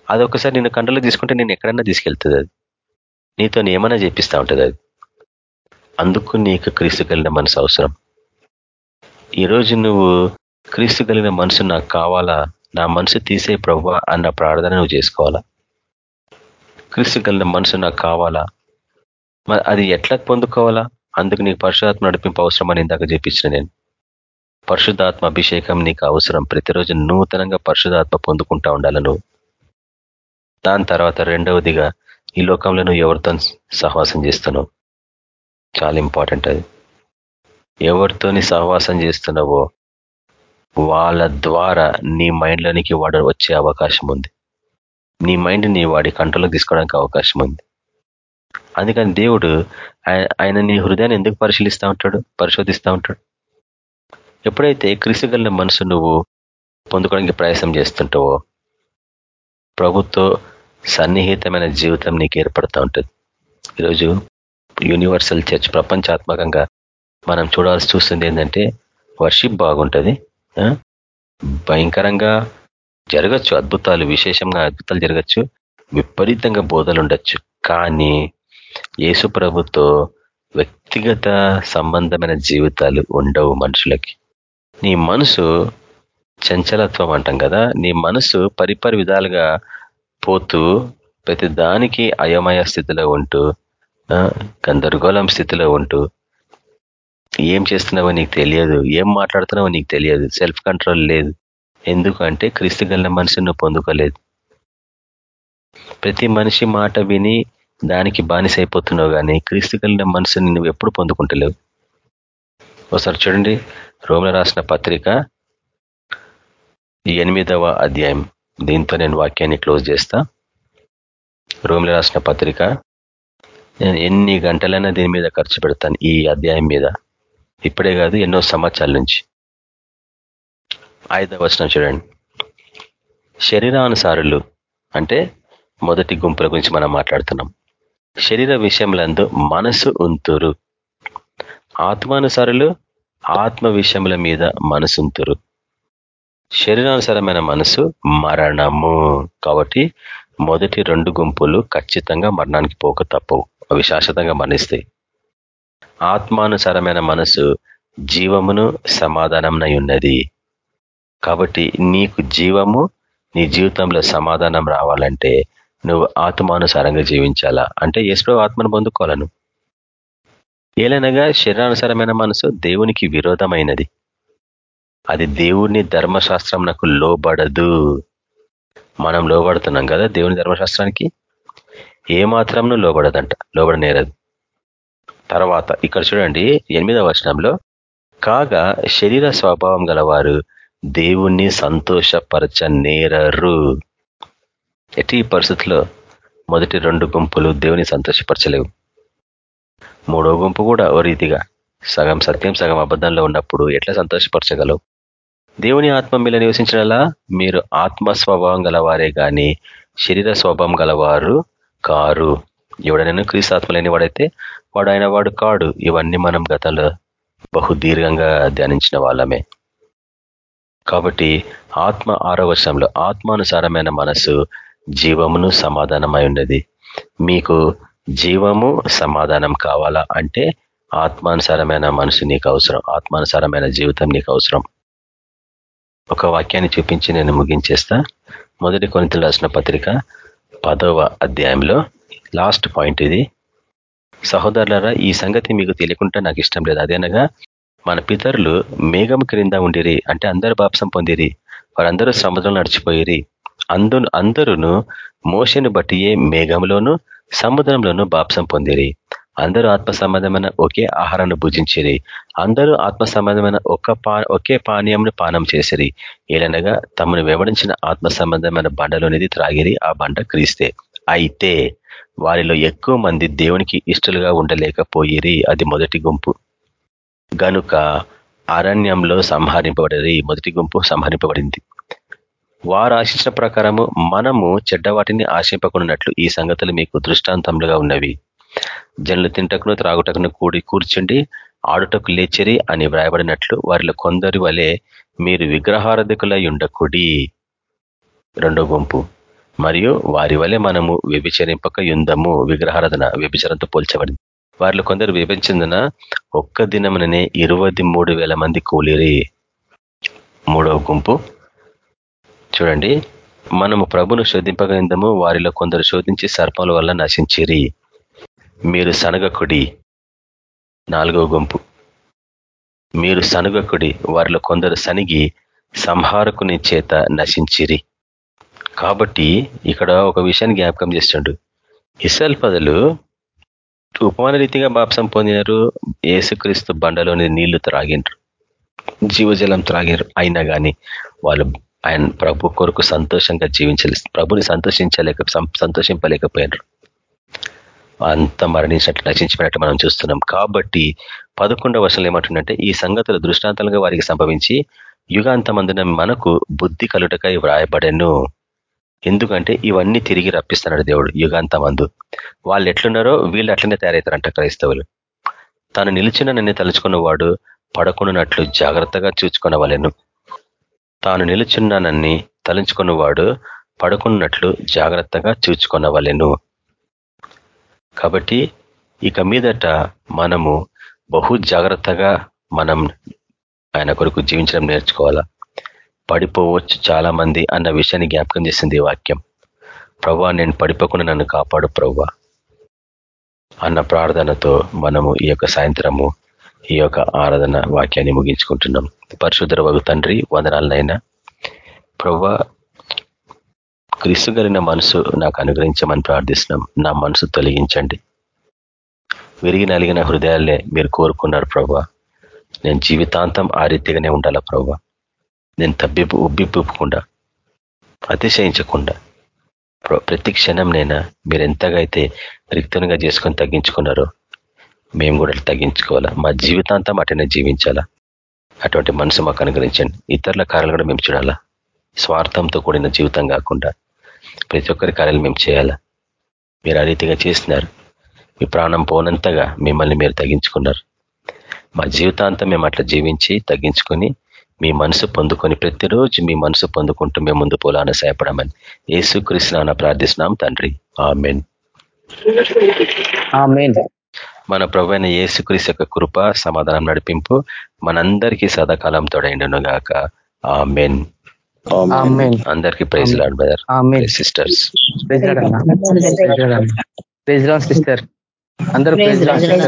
అది ఒకసారి నిన్ను కంటలోకి తీసుకుంటే నేను ఎక్కడన్నా తీసుకెళ్తుంది అది. నీతో ఏమైనా చేపిస్తూ ఉంటుంది అది. అందుకు నీకు క్రీస్తు కలిగిన మనసు అవసరం. ఈరోజు నువ్వు క్రీస్తు కలిగిన మనసు నాకు కావాలా? నా మనసు తీసే ప్రభు అన్న ప్రార్థన నువ్వు చేసుకోవాలా? క్రీస్తు కలిగిన మనసు నాకు కావాలా? మరి అది ఎట్లా పొందుకోవాలా? అందుకు నీకు పరిశుధాత్మ నడిపింపు అవసరం అని ఇందాక చెప్పించిన నేను. పరిశుధాత్మ అభిషేకం నీకు అవసరం. ప్రతిరోజు నూతనంగా పరిశుధాత్మ పొందుకుంటా ఉండాలి నువ్వు. దాని తర్వాత రెండవదిగా ఈ లోకంలో నువ్వు ఎవరితో సహవాసం చేస్తున్నావు? చాలా ఇంపార్టెంట్ అది. ఎవరితోని సహవాసం చేస్తున్నావో వాళ్ళ ద్వారా నీ మైండ్లోనికి వాడు వచ్చే అవకాశం ఉంది. నీ మైండ్ని వాడి కంట్రోల్కి తీసుకోవడానికి అవకాశం ఉంది. అందుకని దేవుడు ఆయన నీ హృదయాన్ని ఎందుకు పరిశీలిస్తూ ఉంటాడు? పరిశోధిస్తూ ఉంటాడు. ఎప్పుడైతే క్రీస్తుగలిన మనసు నువ్వు పొందుకోవడానికి ప్రయాసం చేస్తుంటావో ప్రభుత్వ సన్నిహితమైన జీవితం నీకు ఏర్పడుతూ ఉంటుంది. ఈరోజు యూనివర్సల్ చర్చ్ ప్రపంచాత్మకంగా మనం చూడాల్సి చూస్తుంది ఏంటంటే వర్షిప్ బాగుంటుంది. భయంకరంగా జరగచ్చు అద్భుతాలు విశేషంగా అద్భుతాలు జరగచ్చు విపరీతంగా బోధలు ఉండొచ్చు కానీ యేసు ప్రభుతో వ్యక్తిగత సంబంధమైన జీవితాలు ఉండవు మనుషులకి. నీ మనసు చంచలత్వం అంటాం కదా నీ మనసు పరిపరి విధాలుగా పోతూ ప్రతి దానికి అయోమయ స్థితిలో ఉంటూ గందరగోళం స్థితిలో ఉంటూ ఏం చేస్తున్నావో నీకు తెలియదు ఏం మాట్లాడుతున్నావో నీకు తెలియదు సెల్ఫ్ కంట్రోల్ లేదు. ఎందుకంటే క్రీస్తు గల మనిషిని పొందుకోలేదు. ప్రతి మనిషి మాట విని దానికి బానిస అయిపోతున్నావు కానీ క్రీస్తు కలిగిన మనసుని నువ్వు ఎప్పుడు పొందుకుంటలేవు. ఒకసారి చూడండి రోమిల రాసిన పత్రిక ఎనిమిదవ అధ్యాయం. దీంతో నేను వాక్యాన్ని క్లోజ్ చేస్తా. రోమిల రాసిన పత్రిక నేను ఎన్ని గంటలైనా దీని మీద ఖర్చు పెడతాను ఈ అధ్యాయం మీద. ఇప్పుడే కాదు ఎన్నో సంవత్సరాల నుంచి. ఐదవ వచనం చూడండి. శరీరానుసారులు అంటే మొదటి గుంపుల గురించి మనం మాట్లాడుతున్నాం. శరీర విషయములందు మనసు ఉంతురు. ఆత్మానుసారులు ఆత్మ విషయముల మీద మనసుంతురు శరీరానుసారమైన మనసు మరణము. కాబట్టి మొదటి రెండు గుంపులు ఖచ్చితంగా మరణానికి పోక తప్పవు. అవి శాశ్వతంగా మరణిస్తాయి. ఆత్మానుసారమైన మనసు జీవమును సమాధానంనై ఉన్నది కాబట్టి నీకు జీవము నీ జీవితంలో సమాధానం రావాలంటే నువ్వు ఆత్మానుసారంగా జీవించాలా. అంటే ఎస్ప్రో ఆత్మను పొందుకోవాలను. ఏలనగా శరీరానుసారమైన మనసు దేవునికి విరోధమైనది. అది దేవుని ధర్మశాస్త్రం నాకు లోబడదు. మనం లోబడుతున్నాం కదా దేవుని ధర్మశాస్త్రానికి? ఏ మాత్రంను లోబడదంట లోబడనేరదు. తర్వాత ఇక్కడ చూడండి ఎనిమిదవ వచనంలో కాగా శరీర స్వభావం గలవారు దేవుణ్ణి సంతోషపరచ నేరరు. ఎట్టి పరిస్థితుల్లో మొదటి రెండు గుంపులు దేవుని సంతోషపరచలేవు. మూడో గుంపు కూడా ఓ రీతిగా సగం సత్యం సగం అబద్ధంలో ఉన్నప్పుడు ఎట్లా సంతోషపరచగలవు? దేవుని ఆత్మ మీద నివసించడలా మీరు ఆత్మ స్వభావం గలవారే కానీ శరీర స్వభావం గలవారు కారు. ఎవడైనా క్రీస్తాత్మ లేని వాడైతే వాడు ఆయన వాడు కాడు. ఇవన్నీ మనం గతంలో బహుదీర్ఘంగా ధ్యానించిన వాళ్ళమే. కాబట్టి ఆత్మ ఆరో వర్షంలో ఆత్మానుసారమైన మనసు జీవమును సమాధానమై ఉన్నది. మీకు జీవము సమాధానం కావాలా అంటే ఆత్మానుసారమైన మనసు నీకు అవసరం. ఆత్మానుసారమైన జీవితం నీకు అవసరం. ఒక వాక్యాన్ని చూపించి నేను ముగించేస్తా. మొదటి కొనితలు రాసిన పత్రిక పదవ అధ్యాయంలో లాస్ట్ పాయింట్ ఇది. సహోదరులరా ఈ సంగతి మీకు తెలియకుండా నాకు ఇష్టం లేదు. అదేనగా మన పితరులు మేఘం క్రింద ఉండిరి అంటే అందరు బాప్సం పొందిరి వారందరూ సముద్రం నడిచిపోయిరి. అందు అందరూ మోషను బట్టియే మేఘంలోను సముద్రంలోను బాప్సం పొందిరి. అందరూ ఆత్మ సంబంధమైన ఒకే ఆహారాన్ని భుజించిరి. అందరూ ఆత్మ సంబంధమైన ఒక పా ఒకే పానీయంను పానం చేసిరి. ఏలనగా తమను వెంబడించిన ఆత్మ సంబంధమైన బండలోనిది త్రాగిరి ఆ బండ క్రీస్తే. అయితే వారిలో ఎక్కువ మంది దేవునికి ఇష్టలుగా ఉండలేకపోయిరి. అది మొదటి గుంపు. గనుక అరణ్యంలో సంహరింపబడి మొదటి గుంపు సంహరింపబడింది. వారు ఆశించిన ప్రకారము మనము చెడ్డవాటిని ఆశింపకున్నట్లు ఈ సంగతులు మీకు దృష్టాంతములుగా ఉన్నవి. జనులు తింటకును త్రాగుటకును కూడి కూర్చుండి ఆడుటకు లేచిరి అని వ్రాయబడినట్లు వారిలో కొందరి వలె మీరు విగ్రహారధికులై ఉండకుడి. రెండో గుంపు. మరియు వారి వలె మనము వ్యభిచరింపక యుందము విగ్రహారాధన వ్యభిచారంతో పోల్చబడింది. వారిలో కొందరు విభజించిన ఒక్క దినముననే ఇరవై మూడు వేల మంది కూలిరి. మూడవ గుంపు. చూడండి మనము ప్రభును శోధింపగలిందము వారిలో కొందరు శోధించి సర్పముల వల్ల నశించిరి. మీరు సనగకుడి. నాలుగవ గుంపు. మీరు సనుగకుడి వారిలో కొందరు సనిగి సంహారకుని చేత నశించిరి. కాబట్టి ఇక్కడ ఒక విషయాన్ని జ్ఞాపకం చేస్తుండు. ఇసల్ పదలు ఉపమాన రీతిగా బాప్సం పొందినారు. ఏసుక్రీస్తు బండలోని నీళ్ళు త్రాగిండ్రు. జీవజలం త్రాగారు అయినా కానీ వాళ్ళు ఆయన ప్రభు కొరకు సంతోషంగా జీవించలే ప్రభుని సంతోషించలేక సంతోషింపలేకపోయినారు. అంత మరణించినట్లు నశించిపోయినట్టు మనం చూస్తున్నాం. కాబట్టి పదకొండవ వర్షాలు ఏమంటుందంటే ఈ సంగతులు దృష్టాంతాలుగా వారికి సంభవించి యుగాంతమందున మనకు బుద్ధి కలుటకై వ్రాయబడెను. ఎందుకంటే ఇవన్నీ తిరిగి రప్పిస్తున్నాడు దేవుడు యుగాంతమందు. వాళ్ళు ఎట్లున్నారో వీళ్ళు అట్లనే తయారవుతారంట క్రైస్తవులు. తను నిలిచిన నన్ను తలుచుకున్నవాడు పడకుండానట్లు జాగ్రత్తగా చూచుకునవలను వాళ్ళను తాను నిలుచున్నానని తలుచుకున్నవాడు పడుకున్నట్లు జాగ్రత్తగా చూచుకున్న కాబట్టి ఇక మీదట మనము బహు జాగ్రత్తగా మనం ఆయన కొరకు జీవించడం నేర్చుకోవాలా? పడిపోవచ్చు చాలా మంది అన్న విషయాన్ని జ్ఞాపకం చేసింది ఈ వాక్యం. ప్రభా నేను పడిపోకుండా నన్ను కాపాడు ప్రవ్వా అన్న ప్రార్థనతో మనము ఈ యొక్క సాయంత్రము ఈ యొక్క ఆరాధన వాక్యాన్ని ముగించుకుంటున్నాం. పరిశుద్ధ వగు తండ్రి వందనాలనైనా. ప్రవ్వా క్రీస్తు కలిగిన మనసు నాకు అనుగ్రహించమని ప్రార్థిస్తున్నాం. నా మనసు తొలగించండి. విరిగి నలిగిన హృదయాలే మీరు కోరుకున్నారు ప్రభా. నేను జీవితాంతం ఆ రీతిగానే ఉండాలా ప్రభా? నేను తబ్బిపు ఉబ్బిప్పుకుండా అతిశయించకుండా ప్రతి క్షణంనైనా మీరు ఎంతగా అయితే రిక్తనుగా చేసుకొని తగ్గించుకున్నారో మేము కూడా తగ్గించుకోవాలా? మా జీవితాంతం అటనే జీవించాలా? అటువంటి మనసు మాకు అనుగ్రహించండి. ఇతరుల కార్యాలు కూడా మేము చూడాలా? స్వార్థంతో కూడిన జీవితం కాకుండా ప్రతి ఒక్కరి కార్యాలు మేము చేయాలా? మీరు ఆ రీతిగా చేసినారు. మీ ప్రాణం పోనంతగా మిమ్మల్ని మీరు తగ్గించుకున్నారు. మా జీవితాంతం మేము అట్లా జీవించి తగ్గించుకొని మీ మనసు పొందుకొని ప్రతిరోజు మీ మనసు పొందుకుంటూ మేము ముందు పోలాన సహాయపడమని ఏసుకృష్ణ ప్రార్థిస్తున్నాం తండ్రి. ఆమెన్. మన ప్రభు అయిన ఏసుక్రీస్ యొక్క కృప సమాధానం నడిపింపు మనందరికీ సదాకాలం తోడైండును గాక ఆమెన్. అందరికీ praise Lord brother. Sisters. Sister. అందరూ